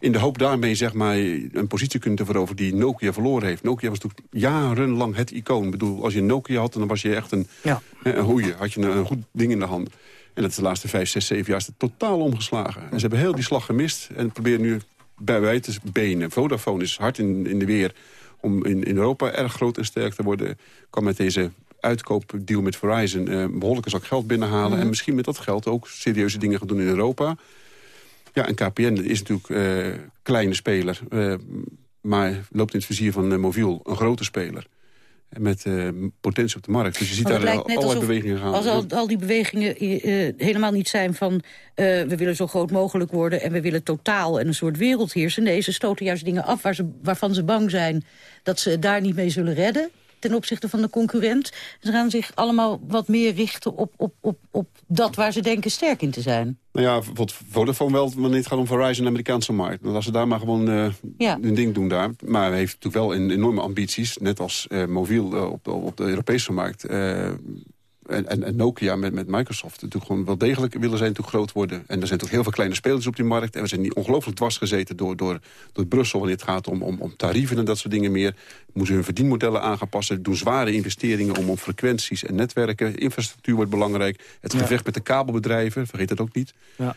In de hoop daarmee zeg maar, een positie kunnen te veroveren die Nokia verloren heeft. Nokia was natuurlijk jarenlang het icoon. Ik bedoel, als je Nokia had, dan was je echt een, ja. een hoeie. Had je een, een goed ding in de hand. En dat is de laatste vijf, zes, zeven jaar is het totaal omgeslagen. En ze hebben heel die slag gemist en proberen nu bij wij te benen. Vodafone is hard in, in de weer om in, in Europa erg groot en sterk te worden. Kan met deze uitkoopdeal met Verizon eh, een behoorlijke zak geld binnenhalen. Mhm. En misschien met dat geld ook serieuze dingen gaan doen in Europa. Ja, en KPN is natuurlijk een kleine speler. eh, maar loopt in het vizier van uh, Moviel een grote speler. Met potentie op de markt. Dus je ziet het daar net allerlei bewegingen gaan. Als al, al die bewegingen eh, helemaal niet zijn van... eh, we willen zo groot mogelijk worden en we willen totaal en een soort wereld heersen. Nee, ze stoten juist dingen af waar ze, waarvan ze bang zijn dat ze daar niet mee zullen redden ten opzichte van de concurrent. Ze gaan zich allemaal wat meer richten op, op, op, op dat waar ze denken sterk in te zijn. Nou ja, bijvoorbeeld Vodafone wel, wanneer het gaat om Verizon, de Amerikaanse markt. Dan laten ze daar maar gewoon uh, ja. hun ding doen daar. Maar heeft natuurlijk wel een, enorme ambities, net als uh, Mobiel uh, op, de, op de Europese markt. En, en, en, Nokia met, met Microsoft natuurlijk gewoon wel degelijk willen zij natuurlijk groot worden. En er zijn natuurlijk heel veel kleine spelers op die markt. En we zijn niet ongelooflijk dwars gezeten door, door, door Brussel... wanneer het gaat om, om, om tarieven en dat soort dingen meer. Moeten hun verdienmodellen aangepassen. Doen zware investeringen om, om frequenties en netwerken. Infrastructuur wordt belangrijk. Het gevecht met de kabelbedrijven, vergeet dat ook niet. Ja.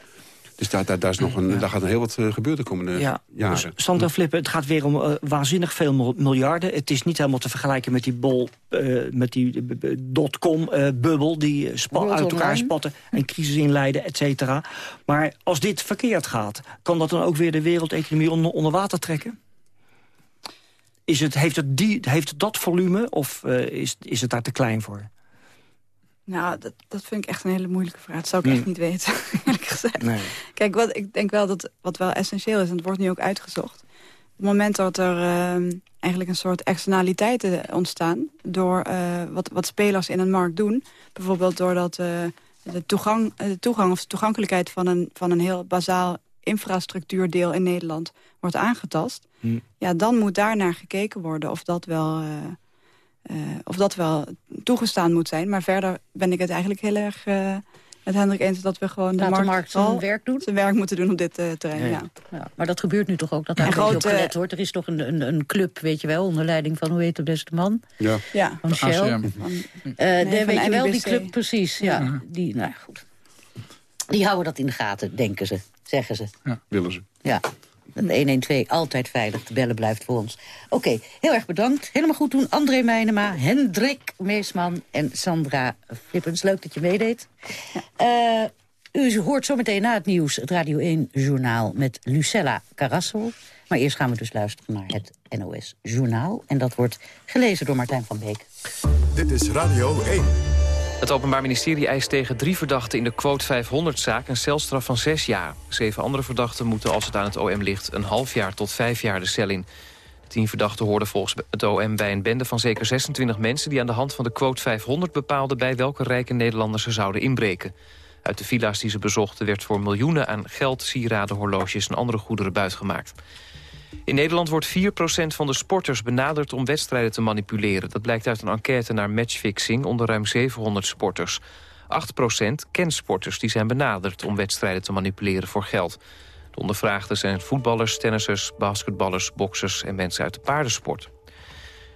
Dus daar, daar, daar, is nog een, ja. daar gaat nog heel wat uh, gebeuren de komende ja. jaren. Sandra Flippen, het gaat weer om uh, waanzinnig veel miljarden. Het is niet helemaal te vergelijken met die bol, uh, met die dotcom-bubbel... die spa uit elkaar spatten en crisis inleiden, et cetera. Maar als dit verkeerd gaat, kan dat dan ook weer de wereldeconomie onder, onder water trekken? Is het, heeft, het die, heeft het dat volume of is, is het daar te klein voor? Nou, dat, dat vind ik echt een hele moeilijke vraag. Dat zou ik echt Hmm. niet weten, (laughs) eerlijk gezegd. Nee. Kijk, wat, ik denk wel dat wat wel essentieel is, en het wordt nu ook uitgezocht... op het moment dat er uh, eigenlijk een soort externaliteiten ontstaan... door uh, wat, wat spelers in een markt doen... bijvoorbeeld doordat uh, de, toegang, de toegang of de toegankelijkheid van een, van een heel bazaal infrastructuurdeel in Nederland wordt aangetast... Hm. ja, dan moet daar naar gekeken worden of dat wel... eh, eh, of dat wel toegestaan moet zijn. Maar verder ben ik het eigenlijk heel erg eh, met Hendrik eens... dat we gewoon de Laat de markt, markt zijn werk doen. zijn werk moeten doen op dit eh, terrein. Ja. Ja, maar dat gebeurt nu toch ook, dat daar En een beetje op gelet wordt. Er is toch een, een, een club, weet je wel, onder leiding van, hoe heet de beste man? Ja. Ja. Van Shell. Van- Eh, Nee, de, van weet je wel, die club, precies. Ja, Die, nou goed. Die houden dat in de gaten, denken ze, zeggen ze. Willen ze. Ja, de 112 altijd veilig, te bellen blijft voor ons. Oké, heel erg bedankt. Helemaal goed doen. André Meijnema, Hendrik Meesman en Sandra Flippens. Leuk dat je meedeed. Eh, u hoort zometeen na het nieuws het Radio 1 Journaal met Lucella Carasso. Maar eerst gaan we dus luisteren naar het NOS Journaal. En dat wordt gelezen door Martijn van Beek. Dit is Radio 1. Het Openbaar Ministerie eist tegen drie verdachten in de Quote 500-zaak... een celstraf van zes jaar. Zeven andere verdachten moeten, als het aan het OM ligt... een half jaar tot vijf jaar de cel in. Tien verdachten hoorden volgens het OM bij een bende van zeker 26 mensen... die aan de hand van de Quote 500 bepaalden... bij welke rijke Nederlanders ze zouden inbreken. Uit de villa's die ze bezochten werd voor miljoenen aan geld, sieraden, horloges... en andere goederen buitgemaakt. In Nederland wordt 4% van de sporters benaderd om wedstrijden te manipuleren. Dat blijkt uit een enquête naar matchfixing onder ruim 700 sporters. 8% kent sporters die zijn benaderd om wedstrijden te manipuleren voor geld. De ondervraagden zijn voetballers, tennissers, basketballers, boksers en mensen uit de paardensport.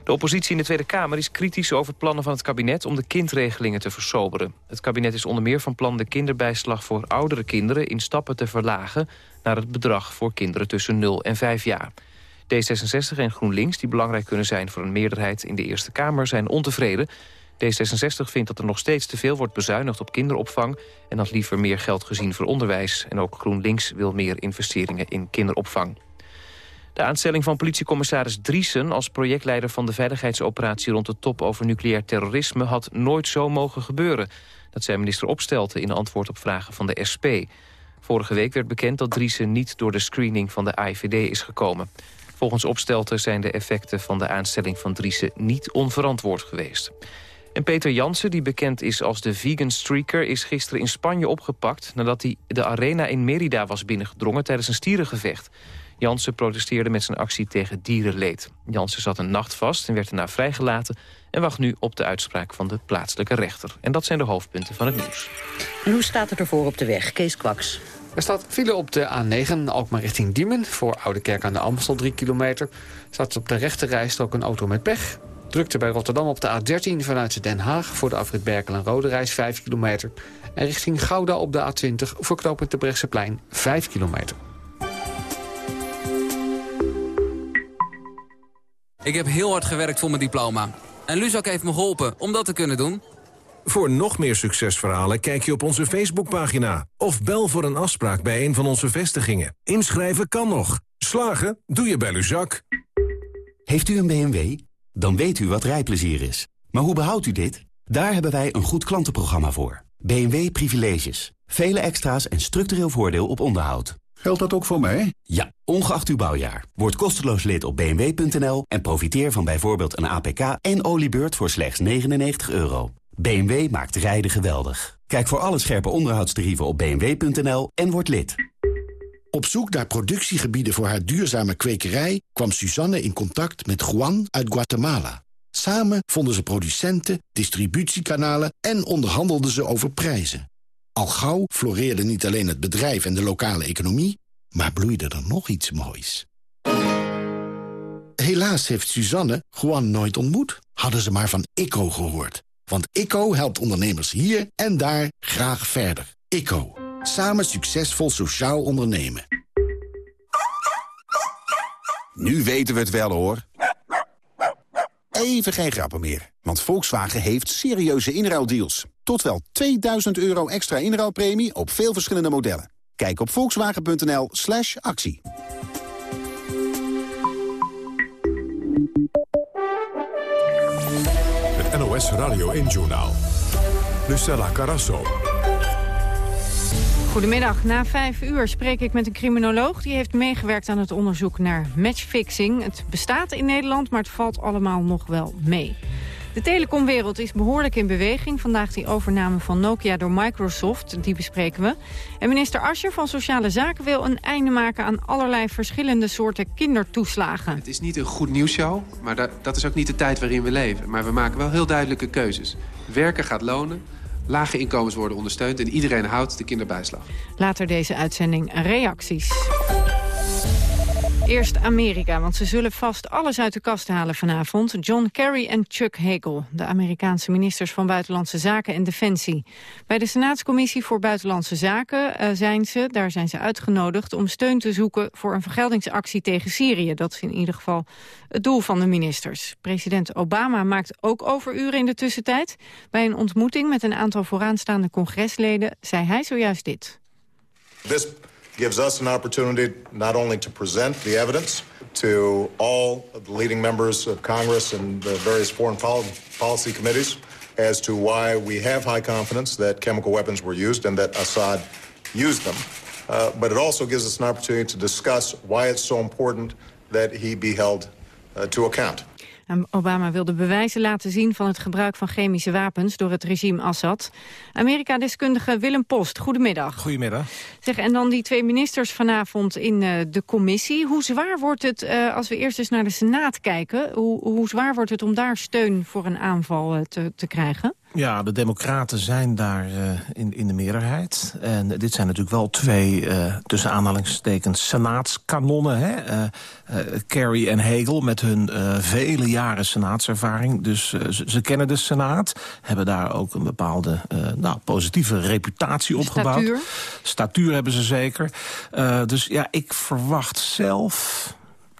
De oppositie in de Tweede Kamer is kritisch over plannen van het kabinet om de kindregelingen te versoberen. Het kabinet is onder meer van plan de kinderbijslag voor oudere kinderen in stappen te verlagen naar het bedrag voor kinderen tussen 0 en 5 jaar. D66 en GroenLinks, die belangrijk kunnen zijn voor een meerderheid in de Eerste Kamer, zijn ontevreden. D66 vindt dat er nog steeds te veel wordt bezuinigd op kinderopvang... en had liever meer geld gezien voor onderwijs. En ook GroenLinks wil meer investeringen in kinderopvang. De aanstelling van politiecommissaris Driesen als projectleider van de veiligheidsoperatie rond de top over nucleair terrorisme had nooit zo mogen gebeuren. Dat zei minister Opstelten in antwoord op vragen van de SP. Vorige week werd bekend dat Driesen niet door de screening van de AIVD is gekomen. Volgens Opstelten zijn de effecten van de aanstelling van Driesen niet onverantwoord geweest. En Peter Jansen, die bekend is als de vegan streaker... is gisteren in Spanje opgepakt nadat hij de arena in Merida was binnengedrongen... tijdens een stierengevecht. Jansen protesteerde met zijn actie tegen dierenleed. Jansen zat een nacht vast en werd daarna vrijgelaten... en wacht nu op de uitspraak van de plaatselijke rechter. En dat zijn de hoofdpunten van het nieuws. En hoe staat het ervoor op de weg? Kees Kwaks. Er staat file op de A9, Alkmaar richting Diemen... voor Oude Kerk aan de Amstel, 3 kilometer. Staat op de rechte rijstrook een auto met pech. Drukte bij Rotterdam op de A13 vanuit Den Haag... voor de afrit Berkel en Rode reis 5 kilometer. En richting Gouda op de A20 voor knooppunt de Brechtseplein 5 kilometer. Ik heb heel hard gewerkt voor mijn diploma. En Luzak heeft me geholpen om dat te kunnen doen. Voor nog meer succesverhalen kijk je op onze Facebookpagina. Of bel voor een afspraak bij een van onze vestigingen. Inschrijven kan nog. Slagen doe je bij Luzak. Heeft u een BMW? Dan weet u wat rijplezier is. Maar hoe behoudt u dit? Daar hebben wij een goed klantenprogramma voor. BMW Privileges. Vele extra's en structureel voordeel op onderhoud. Geldt dat ook voor mij? Ja, ongeacht uw bouwjaar. Word kosteloos lid op bmw.nl en profiteer van bijvoorbeeld een APK en oliebeurt voor slechts 99 euro. BMW maakt rijden geweldig. Kijk voor alle scherpe onderhoudstarieven op bmw.nl en word lid. Op zoek naar productiegebieden voor haar duurzame kwekerij... kwam Suzanne in contact met Juan uit Guatemala. Samen vonden ze producenten, distributiekanalen... en onderhandelden ze over prijzen. Al gauw floreerde niet alleen het bedrijf en de lokale economie... maar bloeide er nog iets moois. Helaas heeft Suzanne Juan nooit ontmoet. Hadden ze maar van ICO gehoord. Want ICO helpt ondernemers hier en daar graag verder. ICO. Samen succesvol sociaal ondernemen. Nu weten we het wel, hoor. Even geen grappen meer. Want Volkswagen heeft serieuze inruildeals. Tot wel 2000 euro extra inruilpremie op veel verschillende modellen. Kijk op volkswagen.nl slash actie. Het NOS Radio 1-journaal. Lucella Carasso. Goedemiddag. Na vijf uur spreek ik met een criminoloog... die heeft meegewerkt aan het onderzoek naar matchfixing. Het bestaat in Nederland, maar het valt allemaal nog wel mee. De telecomwereld is behoorlijk in beweging. Vandaag die overname van Nokia door Microsoft, die bespreken we. En minister Ascher van Sociale Zaken wil een einde maken... aan allerlei verschillende soorten kindertoeslagen. Het is niet een goed nieuwsshow, maar dat, dat is ook niet de tijd waarin we leven. Maar we maken wel heel duidelijke keuzes. Werken gaat lonen, lage inkomens worden ondersteund... en iedereen houdt de kinderbijslag. Later deze uitzending reacties. Eerst Amerika, want ze zullen vast alles uit de kast halen vanavond. John Kerry en Chuck Hagel, de Amerikaanse ministers van Buitenlandse Zaken en Defensie. Bij de Senaatscommissie voor Buitenlandse Zaken uh, zijn ze, daar zijn ze uitgenodigd om steun te zoeken voor een vergeldingsactie tegen Syrië. Dat is in ieder geval het doel van de ministers. President Obama maakt ook overuren in de tussentijd. Bij een ontmoeting met een aantal vooraanstaande congresleden zei hij zojuist dit. Gives us an opportunity not only to present the evidence to all of the leading members of Congress and the various foreign policy committees as to why we have high confidence that chemical weapons were used and that Assad used them. Uh, but it also gives us an opportunity to discuss why it's so important that he be held uh, to account. Obama wilde bewijzen laten zien van het gebruik van chemische wapens door het regime Assad. Amerika-deskundige Willem Post, goedemiddag. Goedemiddag. Zeg, en dan die twee ministers vanavond in uh, de commissie. Hoe zwaar wordt het, uh, als we eerst eens naar de Senaat kijken... hoe, hoe zwaar wordt het om daar steun voor een aanval uh, te, te krijgen? Ja, de democraten zijn daar uh, in, in de meerderheid. En dit zijn natuurlijk wel twee, uh, tussen aanhalingstekens, senaatskanonnen. Hè? Uh, Kerry en Hegel met hun vele jaren senaatservaring. Dus ze, ze, kennen de senaat. Hebben daar ook een bepaalde nou, positieve reputatie opgebouwd. Statuur. Statuur hebben ze zeker. dus ja, ik verwacht zelf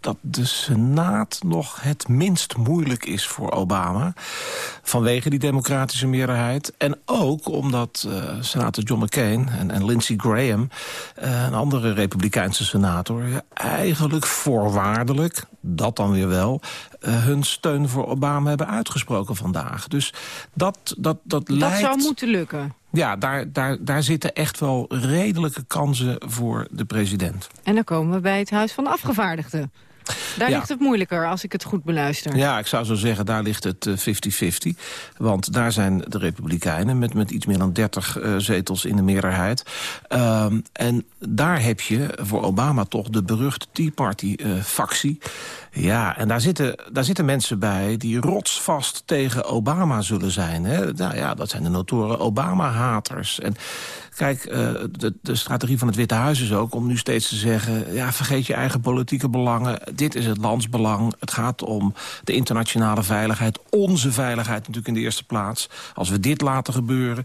dat de Senaat nog het minst moeilijk is voor Obama. Vanwege die democratische meerderheid. En ook omdat uh, senator John McCain en, en Lindsey Graham... Uh, een andere republikeinse senator... eigenlijk voorwaardelijk, dat dan weer wel... Uh, hun steun voor Obama hebben uitgesproken vandaag. Dus dat, dat, dat, dat lijkt... zou moeten lukken. Ja, daar, daar, daar zitten echt wel redelijke kansen voor de president. En dan komen we bij het Huis van de Afgevaardigden. Daar ja. ligt het moeilijker, als ik het goed beluister. Ja, ik zou zo zeggen, daar ligt het 50-50. Uh, want daar zijn de Republikeinen met, met iets meer dan 30 uh, zetels in de meerderheid. Um, en daar heb je voor Obama toch de beruchte Tea Party-factie. Uh, ja, en daar zitten, daar zitten mensen bij die rotsvast tegen Obama zullen zijn. Hè? Nou ja, dat zijn de notoren Obama-haters. En Kijk, uh, de, de strategie van het Witte Huis is ook om nu steeds te zeggen... ja, vergeet je eigen politieke belangen. Dit is het landsbelang. Het gaat om de internationale veiligheid. Onze veiligheid natuurlijk in de eerste plaats. Als we dit laten gebeuren.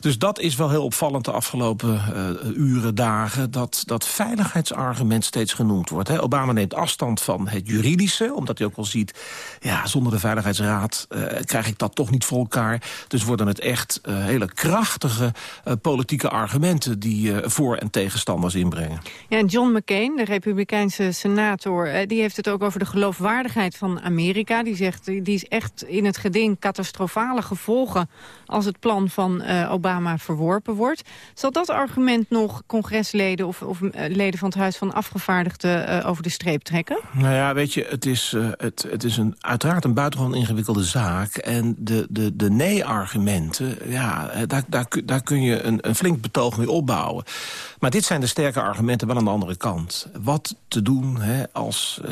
Dus dat is wel heel opvallend de afgelopen uh, uren, dagen... Dat, dat veiligheidsargument steeds genoemd wordt. Hè. Obama neemt afstand van het juridische. Omdat hij ook wel ziet, ja, zonder de Veiligheidsraad... Uh, krijg ik dat toch niet voor elkaar. Dus worden het echt hele krachtige politieke argumenten die uh, voor- en tegenstanders inbrengen. Ja, en John McCain, de republikeinse senator... Uh, die heeft het ook over de geloofwaardigheid van Amerika. Die zegt, die is echt in het geding catastrofale gevolgen... als het plan van uh, Obama verworpen wordt. Zal dat argument nog congresleden of, of leden van het Huis van Afgevaardigden... over de streep trekken? Nou ja, weet je, het is, het, het is een, uiteraard een buitengewoon ingewikkelde zaak. En de, de, de nee-argumenten, ja, daar, daar, daar kun je een, een flink betoog mee opbouwen. Maar dit zijn de sterke argumenten wel aan de andere kant. Wat te doen hè, als uh,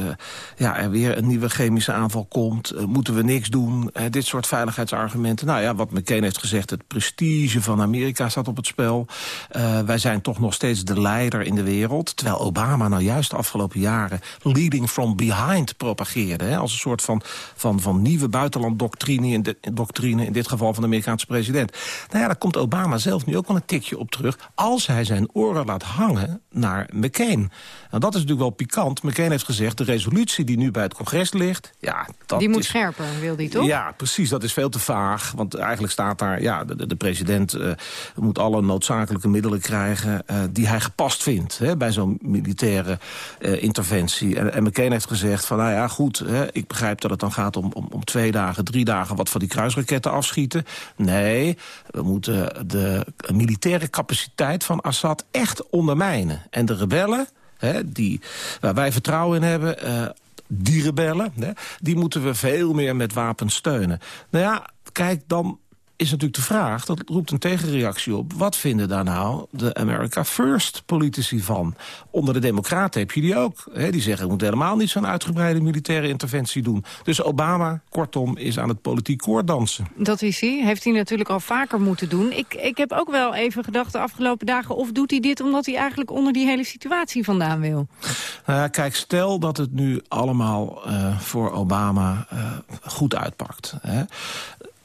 ja, er weer een nieuwe chemische aanval komt? Uh, moeten we niks doen? Uh, dit soort veiligheidsargumenten. Nou ja, wat McCain heeft gezegd, het prestige van Amerika staat op het spel. wij zijn toch nog steeds de leider in de wereld. Terwijl Obama nou juist de afgelopen jaren leading from behind propageerde. Hè, als een soort van, van, van nieuwe buitenlanddoctrine in, de, doctrine, in dit geval van de Amerikaanse president. Nou ja, daar komt Obama zelf nu ook wel een tikje op terug... als hij zijn oren laat hangen naar McCain. Nou, dat is natuurlijk wel pikant. McCain heeft gezegd, de resolutie die nu bij het congres ligt... Ja, dat die moet is... scherper, wil die toch? Ja, precies. Dat is veel te vaag. Want eigenlijk staat daar... Ja, de, de president uh, moet alle noodzakelijke middelen krijgen... Uh, die hij gepast vindt hè, bij zo'n militaire uh, interventie. En, en, McCain heeft gezegd van, nou ja, goed... Hè, ik begrijp dat het dan gaat om, om, om twee dagen, drie dagen... wat van die kruisraketten afschieten. Nee, we moeten de militaire capaciteit van Assad echt ondermijnen. En de rebellen, hè, die, waar wij vertrouwen in hebben... Uh, die rebellen, hè, die moeten we veel meer met wapens steunen. Nou ja, kijk, dan is natuurlijk de vraag, dat roept een tegenreactie op... wat vinden daar nou de America First politici van? Onder de democraten heb je die ook. Hè? Die zeggen, we moeten helemaal niet zo'n uitgebreide militaire interventie doen. Dus Obama, kortom, is aan het politiek koorddansen. Dat is hij. Heeft hij natuurlijk al vaker moeten doen. Ik, ik heb ook wel even gedacht de afgelopen dagen... of doet hij dit omdat hij eigenlijk onder die hele situatie vandaan wil? Nou ja, kijk, stel dat het nu allemaal uh, voor Obama uh, goed uitpakt. Hè?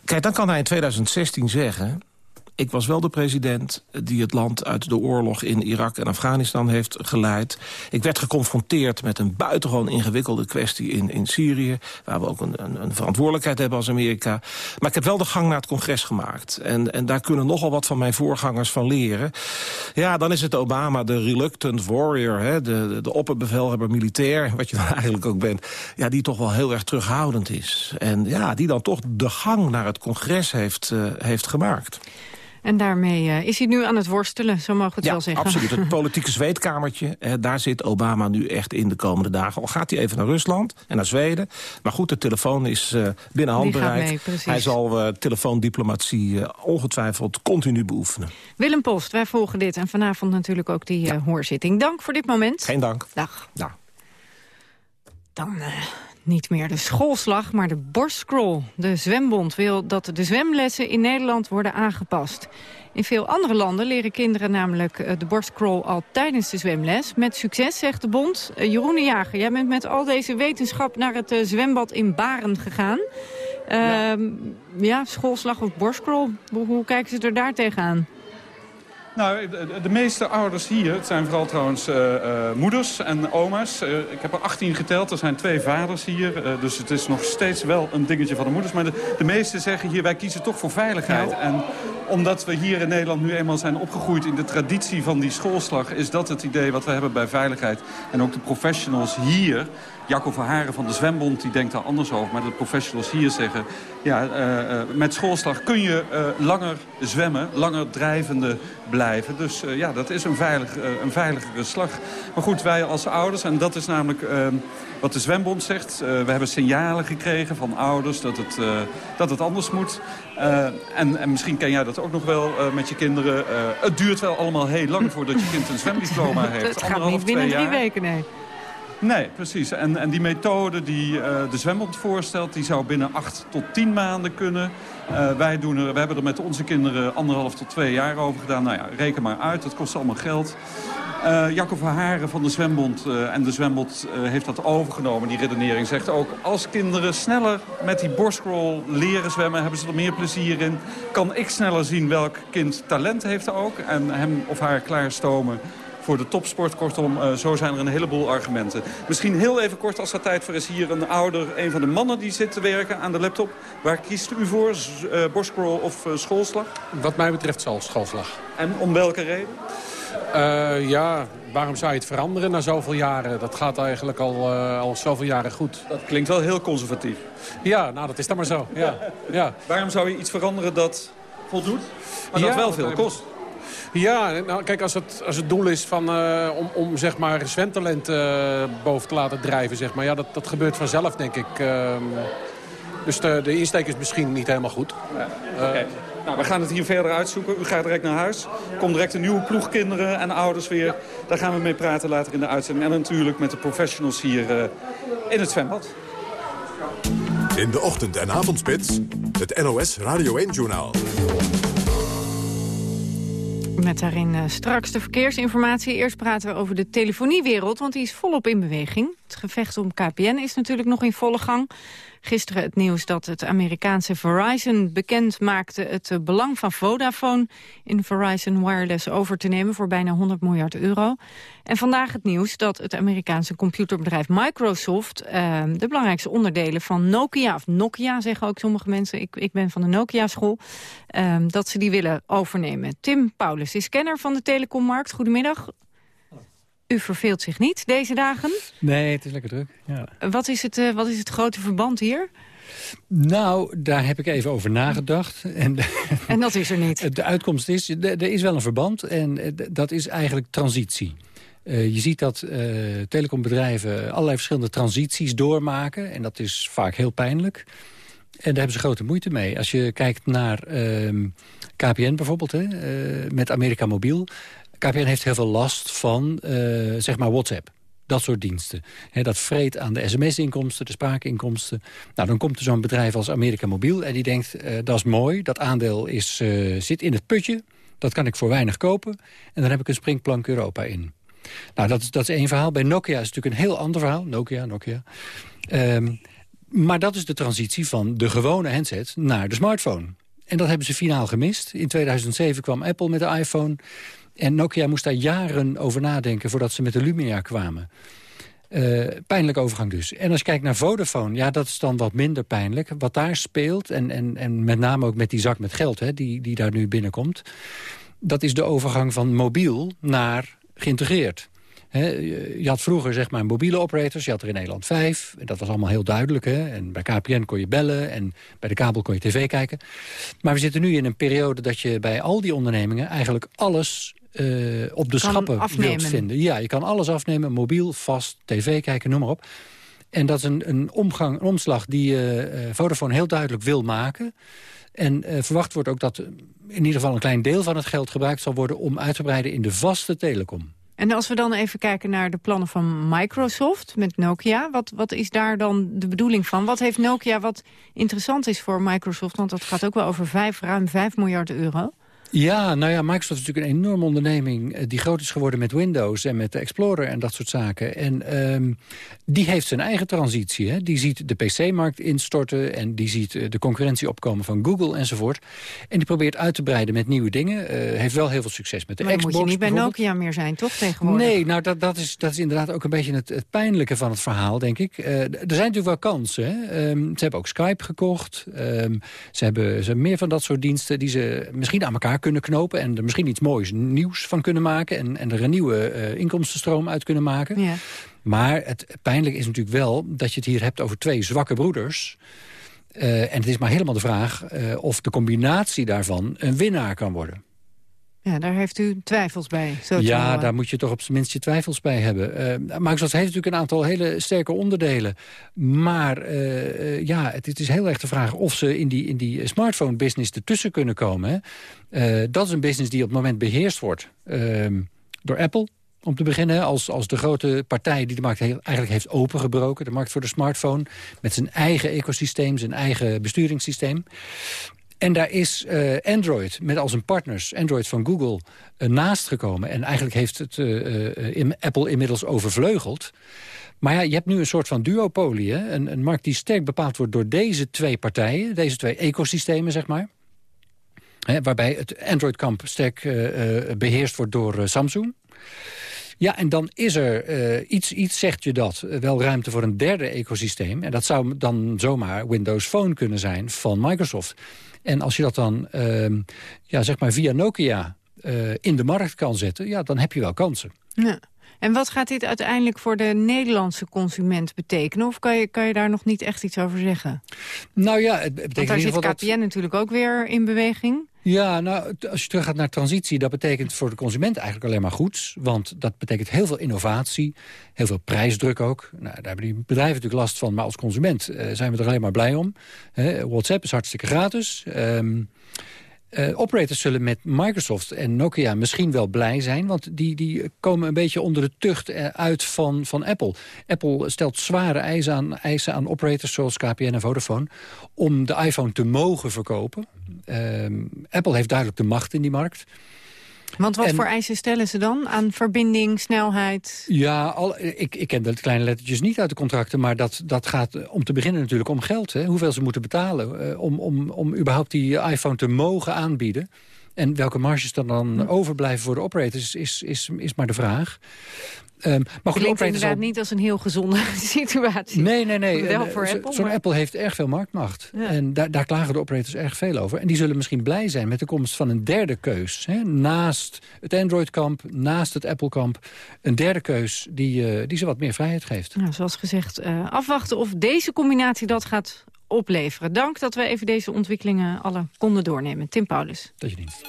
Kijk, dan kan hij in 2016 zeggen ik was wel de president die het land uit de oorlog in Irak en Afghanistan heeft geleid. Ik werd geconfronteerd met een buitengewoon ingewikkelde kwestie in, in Syrië... waar we ook een, een, een, verantwoordelijkheid hebben als Amerika. Maar ik heb wel de gang naar het congres gemaakt. En, en daar kunnen nogal wat van mijn voorgangers van leren. Ja, dan is het Obama, de reluctant warrior, hè, de, de opperbevelhebber militair... wat je dan (laughs) eigenlijk ook bent, ja, die toch wel heel erg terughoudend is. En ja, die dan toch de gang naar het congres heeft, uh, heeft gemaakt. En daarmee uh, is hij nu aan het worstelen, zo mogen we het ja, wel zeggen. absoluut. Het (laughs) politieke zweetkamertje, eh, daar zit Obama nu echt in de komende dagen. Al gaat hij even naar Rusland en naar Zweden. Maar goed, de telefoon is uh, binnen handbereik. Hij zal telefoondiplomatie ongetwijfeld continu beoefenen. Willem Post, wij volgen dit. En vanavond natuurlijk ook die ja. hoorzitting. Dank voor dit moment. Geen dank. Dag. Dag. Dan niet meer de schoolslag, maar de borstscroll. De Zwembond wil dat de zwemlessen in Nederland worden aangepast. In veel andere landen leren kinderen namelijk eh, de borstscroll al tijdens de zwemles. Met succes, zegt de bond. Uh, Jeroen de Jager, jij bent met al deze wetenschap naar het uh, zwembad in Baren gegaan. Uh, ja. ja. schoolslag of borstscroll, hoe, hoe kijken ze er daar tegenaan? Nou, de, meeste ouders hier, het zijn vooral trouwens uh, uh, moeders en oma's. Uh, ik heb er 18 geteld, er zijn twee vaders hier. dus het is nog steeds wel een dingetje van de moeders. Maar de, de meesten zeggen hier, wij kiezen toch voor veiligheid. Nou. En omdat we hier in Nederland nu eenmaal zijn opgegroeid in de traditie van die schoolslag... is dat het idee wat we hebben bij veiligheid. En ook de professionals hier Jacco Verharen van de Zwembond die denkt daar anders over. Maar de professionals hier zeggen... ja, uh, uh, met schoolslag kun je uh, langer zwemmen, langer drijvende blijven. Dus ja, dat is een, veilig, een veiligere slag. Maar goed, wij als ouders, en dat is namelijk wat de Zwembond zegt... we hebben signalen gekregen van ouders dat het, dat het anders moet. En, en, misschien ken jij dat ook nog wel met je kinderen. het duurt wel allemaal heel lang voordat je kind een zwemdiploma (laughs) heeft. Het gaat niet binnen drie weken, nee. Nee, precies. En, en die methode die uh, de Zwembond voorstelt... die zou binnen acht tot tien maanden kunnen. Uh, wij, doen er, we hebben er met onze kinderen anderhalf tot twee jaar over gedaan. Nou ja, reken maar uit. Dat kost allemaal geld. Uh, Jacco Verharen van de Zwembond en de Zwembond heeft dat overgenomen, die redenering. Zegt ook, als kinderen sneller met die borstroll leren zwemmen... hebben ze er meer plezier in. Kan ik sneller zien welk kind talent heeft ook. En hem of haar klaarstomen voor de topsport. Kortom, uh, zo zijn er een heleboel argumenten. Misschien heel even kort, als er tijd voor is, hier een ouder, een van de mannen die zit te werken aan de laptop. Waar kiest u voor, uh, borstcrawl of uh, schoolslag? Wat mij betreft zal schoolslag. En om welke reden? Uh, ja, waarom zou je het veranderen na zoveel jaren? Dat gaat eigenlijk al, uh, al zoveel jaren goed. Dat klinkt wel heel conservatief. Ja, nou dat is dan maar zo. Ja. ja. waarom zou je iets veranderen dat voldoet, maar dat ja, wel veel kost? Ja, nou, kijk, als het, als het doel is van, uh, om, om zeg maar zwemtalent uh, boven te laten drijven, zeg maar, ja, dat, dat gebeurt vanzelf, denk ik. Uh, dus de, de insteek is misschien niet helemaal goed. Ja. Okay. Nou, we gaan het hier verder uitzoeken. U gaat direct naar huis. Komt direct een nieuwe ploeg kinderen en ouders weer. Daar gaan we mee praten later in de uitzending. En natuurlijk met de professionals hier in het zwembad. In de ochtend- en avondspits, het NOS Radio 1-journaal. Met daarin uh, straks de verkeersinformatie. Eerst praten we over de telefoniewereld, want die is volop in beweging. Het gevecht om KPN is natuurlijk nog in volle gang. Gisteren het nieuws dat het Amerikaanse Verizon bekend maakte... het belang van Vodafone in Verizon Wireless over te nemen... voor bijna 100 miljard euro. En vandaag het nieuws dat het Amerikaanse computerbedrijf Microsoft... Uh, de belangrijkste onderdelen van Nokia, of Nokia zeggen ook sommige mensen... ik, ik ben van de Nokia-school, uh, dat ze die willen overnemen. Tim Paulus is kenner van de telecommarkt. Goedemiddag. U verveelt zich niet deze dagen? Nee, het is lekker druk. Ja. Wat, is het, uh, wat is het grote verband hier? Nou, daar heb ik even over nagedacht. En, (laughs) en dat is er niet? De uitkomst is, er is wel een verband en dat is eigenlijk transitie. je ziet dat telecombedrijven allerlei verschillende transities doormaken. En dat is vaak heel pijnlijk. En daar hebben ze grote moeite mee. Als je kijkt naar ehm, KPN bijvoorbeeld, hè, met Amerika Mobiel. KPN heeft heel veel last van, zeg maar, WhatsApp dat soort diensten. dat vreet aan de sms-inkomsten, de spraakinkomsten. Nou, dan komt er zo'n bedrijf als Amerika Mobiel... en die denkt, uh, dat is mooi, dat aandeel is, uh, zit in het putje... dat kan ik voor weinig kopen en dan heb ik een springplank Europa in. Nou, dat is, dat is één verhaal. Bij Nokia is het natuurlijk een heel ander verhaal. Nokia, Nokia. Um, maar dat is de transitie van de gewone handset naar de smartphone. En dat hebben ze finaal gemist. In 2007 kwam Apple met de iPhone. En Nokia moest daar jaren over nadenken voordat ze met de Lumia kwamen. Uh, pijnlijke overgang dus. En als je kijkt naar Vodafone, ja, dat is dan wat minder pijnlijk. Wat daar speelt, en, en, en met name ook met die zak met geld... Hè, die, die daar nu binnenkomt... dat is de overgang van mobiel naar geïntegreerd. je had vroeger zeg maar mobiele operators, je had er in Nederland vijf. En dat was allemaal heel duidelijk. En bij KPN kon je bellen en bij de kabel kon je tv kijken. Maar we zitten nu in een periode dat je bij al die ondernemingen... eigenlijk alles uh, op de schappen wilt vinden. Ja, je kan alles afnemen, mobiel, vast, tv kijken, noem maar op. En dat is een, een, omgang, een omslag die uh, Vodafone heel duidelijk wil maken. En uh, verwacht wordt ook dat in ieder geval een klein deel van het geld gebruikt zal worden... om uit te breiden in de vaste telecom. En als we dan even kijken naar de plannen van Microsoft met Nokia... wat, wat is daar dan de bedoeling van? Wat heeft Nokia wat interessant is voor Microsoft? Want dat gaat ook wel over vijf, ruim 5 miljard euro. Ja, nou ja, Microsoft is natuurlijk een enorme onderneming... Eh, die groot is geworden met Windows en met de Explorer en dat soort zaken. En um, die heeft zijn eigen transitie. Hè. Die ziet de PC-markt instorten en die ziet eh, de concurrentie opkomen van Google enzovoort. En die probeert uit te breiden met nieuwe dingen. Uh, heeft wel heel veel succes met de maar Xbox. moet je niet bij Nokia meer zijn, toch, tegenwoordig? Nee, nou dat, dat, is, dat is inderdaad ook een beetje het, het pijnlijke van het verhaal, denk ik. Uh, er zijn natuurlijk wel kansen. Hè. Um, ze hebben ook Skype gekocht. Um, ze, hebben, ze hebben meer van dat soort diensten die ze misschien aan elkaar kunnen knopen... en er misschien iets moois nieuws van kunnen maken... en, en er een nieuwe uh, inkomstenstroom uit kunnen maken. Ja. Maar het pijnlijk is natuurlijk wel dat je het hier hebt over twee zwakke broeders... Uh, en het is maar helemaal de vraag uh, of de combinatie daarvan een winnaar kan worden. Ja, daar heeft u twijfels bij. Zo ja, daar moet je toch op zijn minst je twijfels bij hebben. Uh, Microsoft heeft natuurlijk een aantal hele sterke onderdelen. Maar uh, ja, het, het, is heel erg de vraag of ze in die, in die smartphone-business ertussen kunnen komen. Uh, dat is een business die op het moment beheerst wordt ehm, door Apple. Om te beginnen als, als de grote partij die de markt heel, eigenlijk heeft opengebroken. De markt voor de smartphone. Met zijn eigen ecosysteem, zijn eigen besturingssysteem. En daar is uh, Android met als een partners, Android van Google, uh, naast gekomen. En eigenlijk heeft het uh, in Apple inmiddels overvleugeld. Maar ja, je hebt nu een soort van duopolie. Een, een markt die sterk bepaald wordt door deze twee partijen. Deze twee ecosystemen, zeg maar. Waarbij het Android-kamp sterk beheerst wordt door Samsung. Ja, en dan is er uh, iets, iets, zegt je dat, wel ruimte voor een derde ecosysteem. En dat zou dan zomaar Windows Phone kunnen zijn van Microsoft. En als je dat dan uh, ja, zeg maar via Nokia uh, in de markt kan zetten... Ja, dan heb je wel kansen. Ja. En wat gaat dit uiteindelijk voor de Nederlandse consument betekenen? Of kan je, kan je daar nog niet echt iets over zeggen? Nou ja, het betekent Want daar zit KPN natuurlijk ook weer in beweging. Ja, nou, als je terug gaat naar transitie... dat betekent voor de consument eigenlijk alleen maar goed. Want dat betekent heel veel innovatie, heel veel prijsdruk ook. Nou, daar hebben die bedrijven natuurlijk last van. Maar als consument uh, zijn we er alleen maar blij om. He, WhatsApp is hartstikke gratis. Um, uh, operators zullen met Microsoft en Nokia misschien wel blij zijn... want die, die komen een beetje onder de tucht uit van, van Apple. Apple stelt zware eisen aan, eisen aan operators zoals KPN en Vodafone... om de iPhone te mogen verkopen. Uh, Apple heeft duidelijk de macht in die markt... Want wat voor eisen stellen ze dan aan verbinding, snelheid? Ja, al, ik, ik ken de kleine lettertjes niet uit de contracten... maar dat, dat gaat om te beginnen natuurlijk om geld. Hè? Hoeveel ze moeten betalen uh, om, om, om überhaupt die iPhone te mogen aanbieden. En welke marges dan, dan hm. overblijven voor de operators is, is, is maar de vraag. Um, maar goed, Klinkt inderdaad al... niet als een heel gezonde (laughs) situatie. Nee, nee, nee. Wel voor uh, Apple. Zo'n maar... Apple heeft erg veel marktmacht. Ja. En daar, daar klagen de operators erg veel over. En die zullen misschien blij zijn met de komst van een derde keus. Hè? Naast het Android-kamp, naast het Apple-kamp. Een derde keus die, uh, die ze wat meer vrijheid geeft. Nou, zoals gezegd, uh, afwachten of deze combinatie dat gaat opleveren. Dank dat we even deze ontwikkelingen alle konden doornemen. Tim Paulus. Dat je dienst.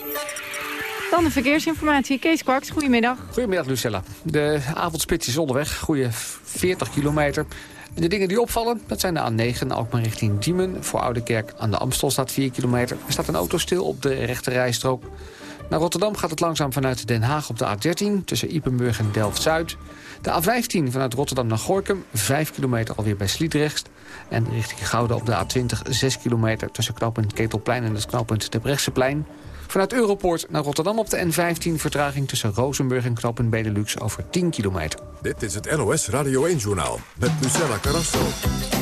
Dan de verkeersinformatie. Kees Kwaks, goedemiddag. Goedemiddag, Lucella. De avondspits is onderweg. Goede 40 kilometer. De dingen die opvallen, dat zijn de A9, Alkmaar richting Diemen. Voor Oudekerk aan de Amstel staat 4 kilometer. Er staat een auto stil op de rechte rijstrook. Naar Rotterdam gaat het langzaam vanuit Den Haag op de A13... tussen Ipenburg en Delft-Zuid. De A15 vanuit Rotterdam naar Gorkum, 5 kilometer alweer bij Sliedrecht. En richting Gouden op de A20, 6 kilometer... tussen knooppunt Ketelplein en het knooppunt Debrechtseplein. Vanuit Europoort naar Rotterdam op de N15... vertraging tussen Rozenburg en knooppunt Benelux over 10 kilometer. Dit is het NOS Radio 1-journaal met Lucella Carrasso.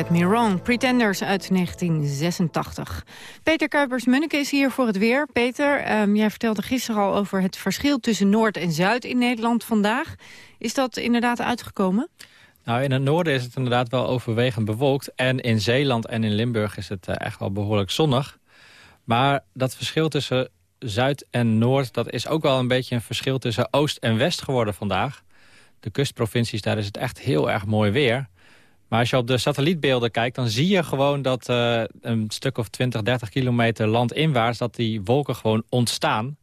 Get Me Wrong, Pretenders uit 1986. Peter Kuipers-Munneke is hier voor het weer. Peter, um, jij vertelde gisteren al over het verschil tussen Noord en Zuid in Nederland vandaag. Is dat inderdaad uitgekomen? Nou, in het noorden is het inderdaad wel overwegend bewolkt. En in Zeeland en in Limburg is het uh, echt wel behoorlijk zonnig. Maar dat verschil tussen Zuid en Noord... dat is ook wel een beetje een verschil tussen Oost en West geworden vandaag. De kustprovincies, daar is het echt heel erg mooi weer... Maar als je op de satellietbeelden kijkt, dan zie je gewoon dat uh, een stuk of 20, 30 kilometer landinwaarts... dat die wolken gewoon ontstaan.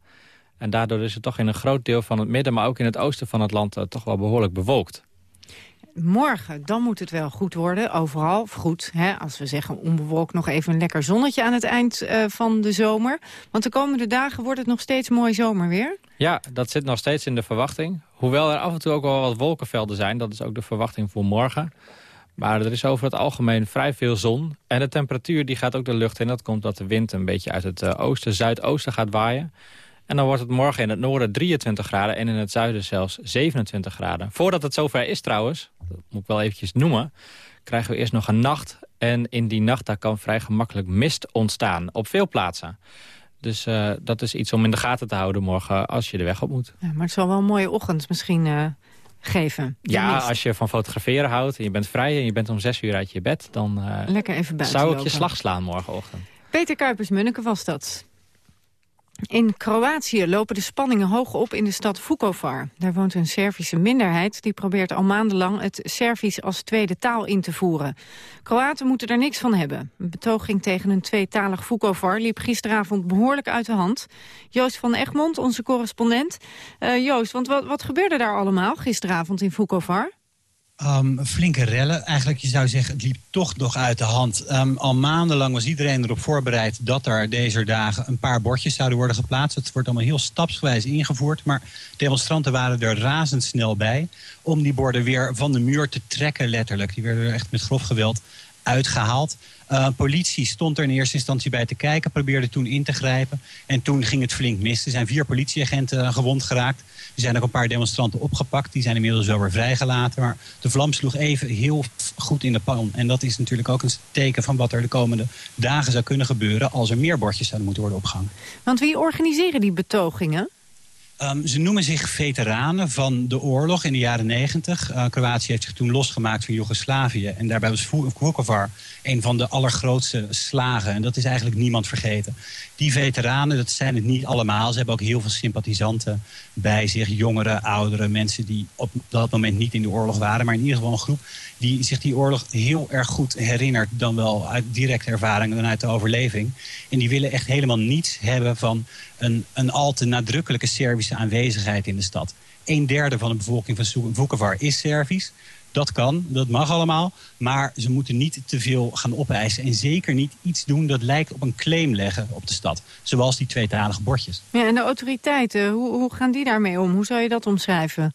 En daardoor is het toch in een groot deel van het midden... maar ook in het oosten van het land uh, toch wel behoorlijk bewolkt. morgen, dan moet het wel goed worden, overal. Goed, hè, als we zeggen onbewolkt nog even een lekker zonnetje aan het eind uh, van de zomer. Want de komende dagen wordt het nog steeds mooi zomerweer. Ja, dat zit nog steeds in de verwachting. Hoewel er af en toe ook wel wat wolkenvelden zijn. Dat is ook de verwachting voor morgen. Maar er is over het algemeen vrij veel zon. En de temperatuur die gaat ook de lucht in. Dat komt dat de wind een beetje uit het uh, oosten, zuidoosten gaat waaien. En dan wordt het morgen in het noorden 23 graden en in het zuiden zelfs 27 graden. Voordat het zover is trouwens, dat moet ik wel eventjes noemen... krijgen we eerst nog een nacht. En in die nacht daar kan vrij gemakkelijk mist ontstaan. Op veel plaatsen. Dus uh, dat is iets om in de gaten te houden morgen als je de weg op moet. Ja, maar het zal wel een mooie ochtend misschien uh, geven. Ja, mist. als je van fotograferen houdt en je bent vrij en je bent om zes uur uit je bed... dan Lekker even buiten zou ik je slag slaan morgenochtend. Peter Kuipers-Munneke was dat. In Kroatië lopen de spanningen hoog op in de stad Vukovar. Daar woont een Servische minderheid die probeert al maandenlang het Servisch als tweede taal in te voeren. Kroaten moeten er niks van hebben. Een betoging tegen een tweetalig Vukovar liep gisteravond behoorlijk uit de hand. Joost van Egmond, onze correspondent. Uh, Joost, want wat, wat gebeurde daar allemaal gisteravond in Vukovar? Um, flinke rellen. Eigenlijk, je zou zeggen, het liep toch nog uit de hand. Um, al maandenlang was iedereen erop voorbereid dat er deze dagen een paar bordjes zouden worden geplaatst. Het wordt allemaal heel stapsgewijs ingevoerd. Maar demonstranten waren er razendsnel bij om die borden weer van de muur te trekken, letterlijk. Die werden er echt met grof geweld uitgehaald. Uh, politie stond er in eerste instantie bij te kijken, probeerde toen in te grijpen. En toen ging het flink mis. Er zijn vier politieagenten gewond geraakt. Er zijn ook een paar demonstranten opgepakt. Die zijn inmiddels wel weer vrijgelaten. Maar de vlam sloeg even heel goed in de pan. En dat is natuurlijk ook een teken van wat er de komende dagen zou kunnen gebeuren... als er meer bordjes zouden moeten worden opgehangen. Want wie organiseren die betogingen? Um, ze noemen zich veteranen van de oorlog in de jaren negentig. Uh, Kroatië heeft zich toen losgemaakt van Joegoslavië. En daarbij was Vukovar een van de allergrootste slagen. En dat is eigenlijk niemand vergeten. Die veteranen, dat zijn het niet allemaal. Ze hebben ook heel veel sympathisanten bij zich. Jongeren, ouderen, mensen die op dat moment niet in de oorlog waren. Maar in ieder geval een groep die zich die oorlog heel erg goed herinnert. Dan wel uit directe ervaring dan uit de overleving. En die willen echt helemaal niets hebben van een, een al te nadrukkelijke Servische aanwezigheid in de stad. Een derde van de bevolking van Vukovar is Servisch. Dat kan, dat mag allemaal. Maar ze moeten niet te veel gaan opeisen. En zeker niet iets doen dat lijkt op een claim leggen op de stad. Zoals die tweetalige bordjes. Ja, en de autoriteiten, hoe, hoe gaan die daarmee om? Hoe zou je dat omschrijven?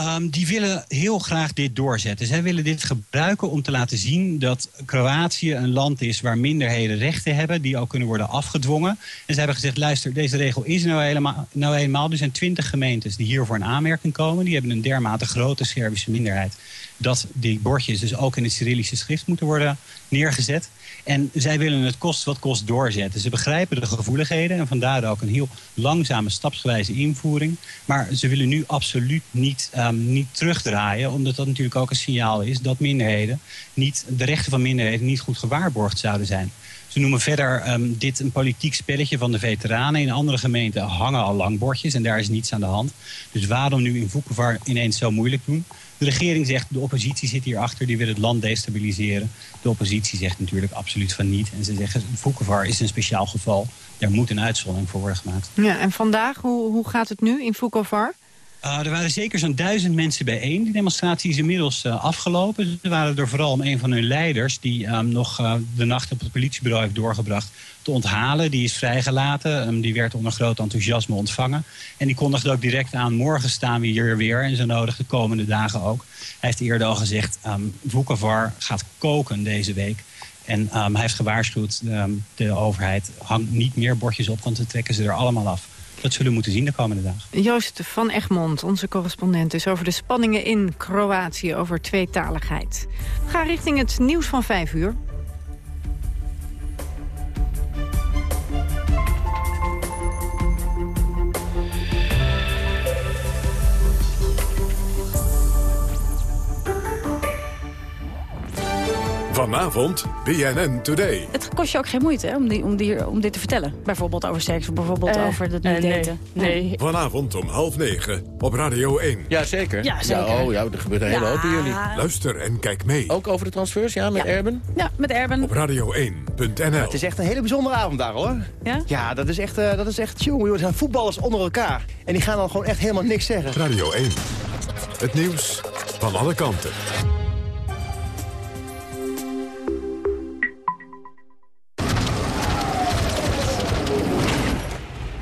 Um, die willen heel graag dit doorzetten. Zij willen dit gebruiken om te laten zien dat Kroatië een land is waar minderheden rechten hebben, die ook kunnen worden afgedwongen. En ze hebben gezegd, luister, deze regel is nou helemaal, nou eenmaal. Er zijn twintig gemeentes die hiervoor in aanmerking komen. Die hebben een dermate grote Servische minderheid dat die bordjes dus ook in het Cyrillische schrift moeten worden neergezet. En zij willen het kost wat kost doorzetten. Ze begrijpen de gevoeligheden en vandaar ook een heel langzame stapsgewijze invoering. Maar ze willen nu absoluut niet, um, niet terugdraaien, omdat dat natuurlijk ook een signaal is dat minderheden niet, de rechten van minderheden niet goed gewaarborgd zouden zijn. Ze noemen verder um, dit een politiek spelletje van de veteranen. In andere gemeenten hangen al lang bordjes en daar is niets aan de hand. Dus waarom nu in Vukovar ineens zo moeilijk doen? De regering zegt, de oppositie zit hierachter, die wil het land destabiliseren. De oppositie zegt natuurlijk absoluut van niet. En ze zeggen, Vukovar is een speciaal geval. Daar moet een uitzondering voor worden gemaakt. Ja, en vandaag, hoe, hoe gaat het nu in Vukovar? Uh, er waren zeker zo'n duizend mensen bijeen. Die demonstratie is inmiddels uh, afgelopen. Ze waren er vooral om een van hun leiders... die um, nog uh, de nacht op het politiebureau heeft doorgebracht... te onthalen. Die is vrijgelaten. Um, die werd onder groot enthousiasme ontvangen. En die kondigde ook direct aan... morgen staan we hier weer en zo nodig de komende dagen ook. Hij heeft eerder al gezegd... Um, Vukovar gaat koken deze week. En um, hij heeft gewaarschuwd, de overheid... hang niet meer bordjes op, want we trekken ze er allemaal af. Dat zullen we moeten zien de komende dagen. Joost van Egmond, onze correspondent, is over de spanningen in Kroatië over tweetaligheid. We gaan richting het nieuws van vijf uur. Vanavond BNN Today. Het kost je ook geen moeite hè, om, die, om, die, om dit te vertellen. Bijvoorbeeld over seks, of bijvoorbeeld Eh, over het niet eh, nee. daten. Nee. Vanavond om half negen op Radio 1. Ja, zeker. Ja, zeker. oh, ja, er gebeurt een hele Ja. hoop bij jullie. Luister en kijk mee Ook over de transfers, ja, met Ja. Erben? Ja, met Erben. op radio1.nl. Het is echt een hele bijzondere avond daar, hoor. Ja? Ja, dat is echt, eh, dat is echt, jongen, het zijn voetballers onder elkaar. En die gaan dan gewoon echt helemaal niks zeggen. Radio 1. Het nieuws van alle kanten.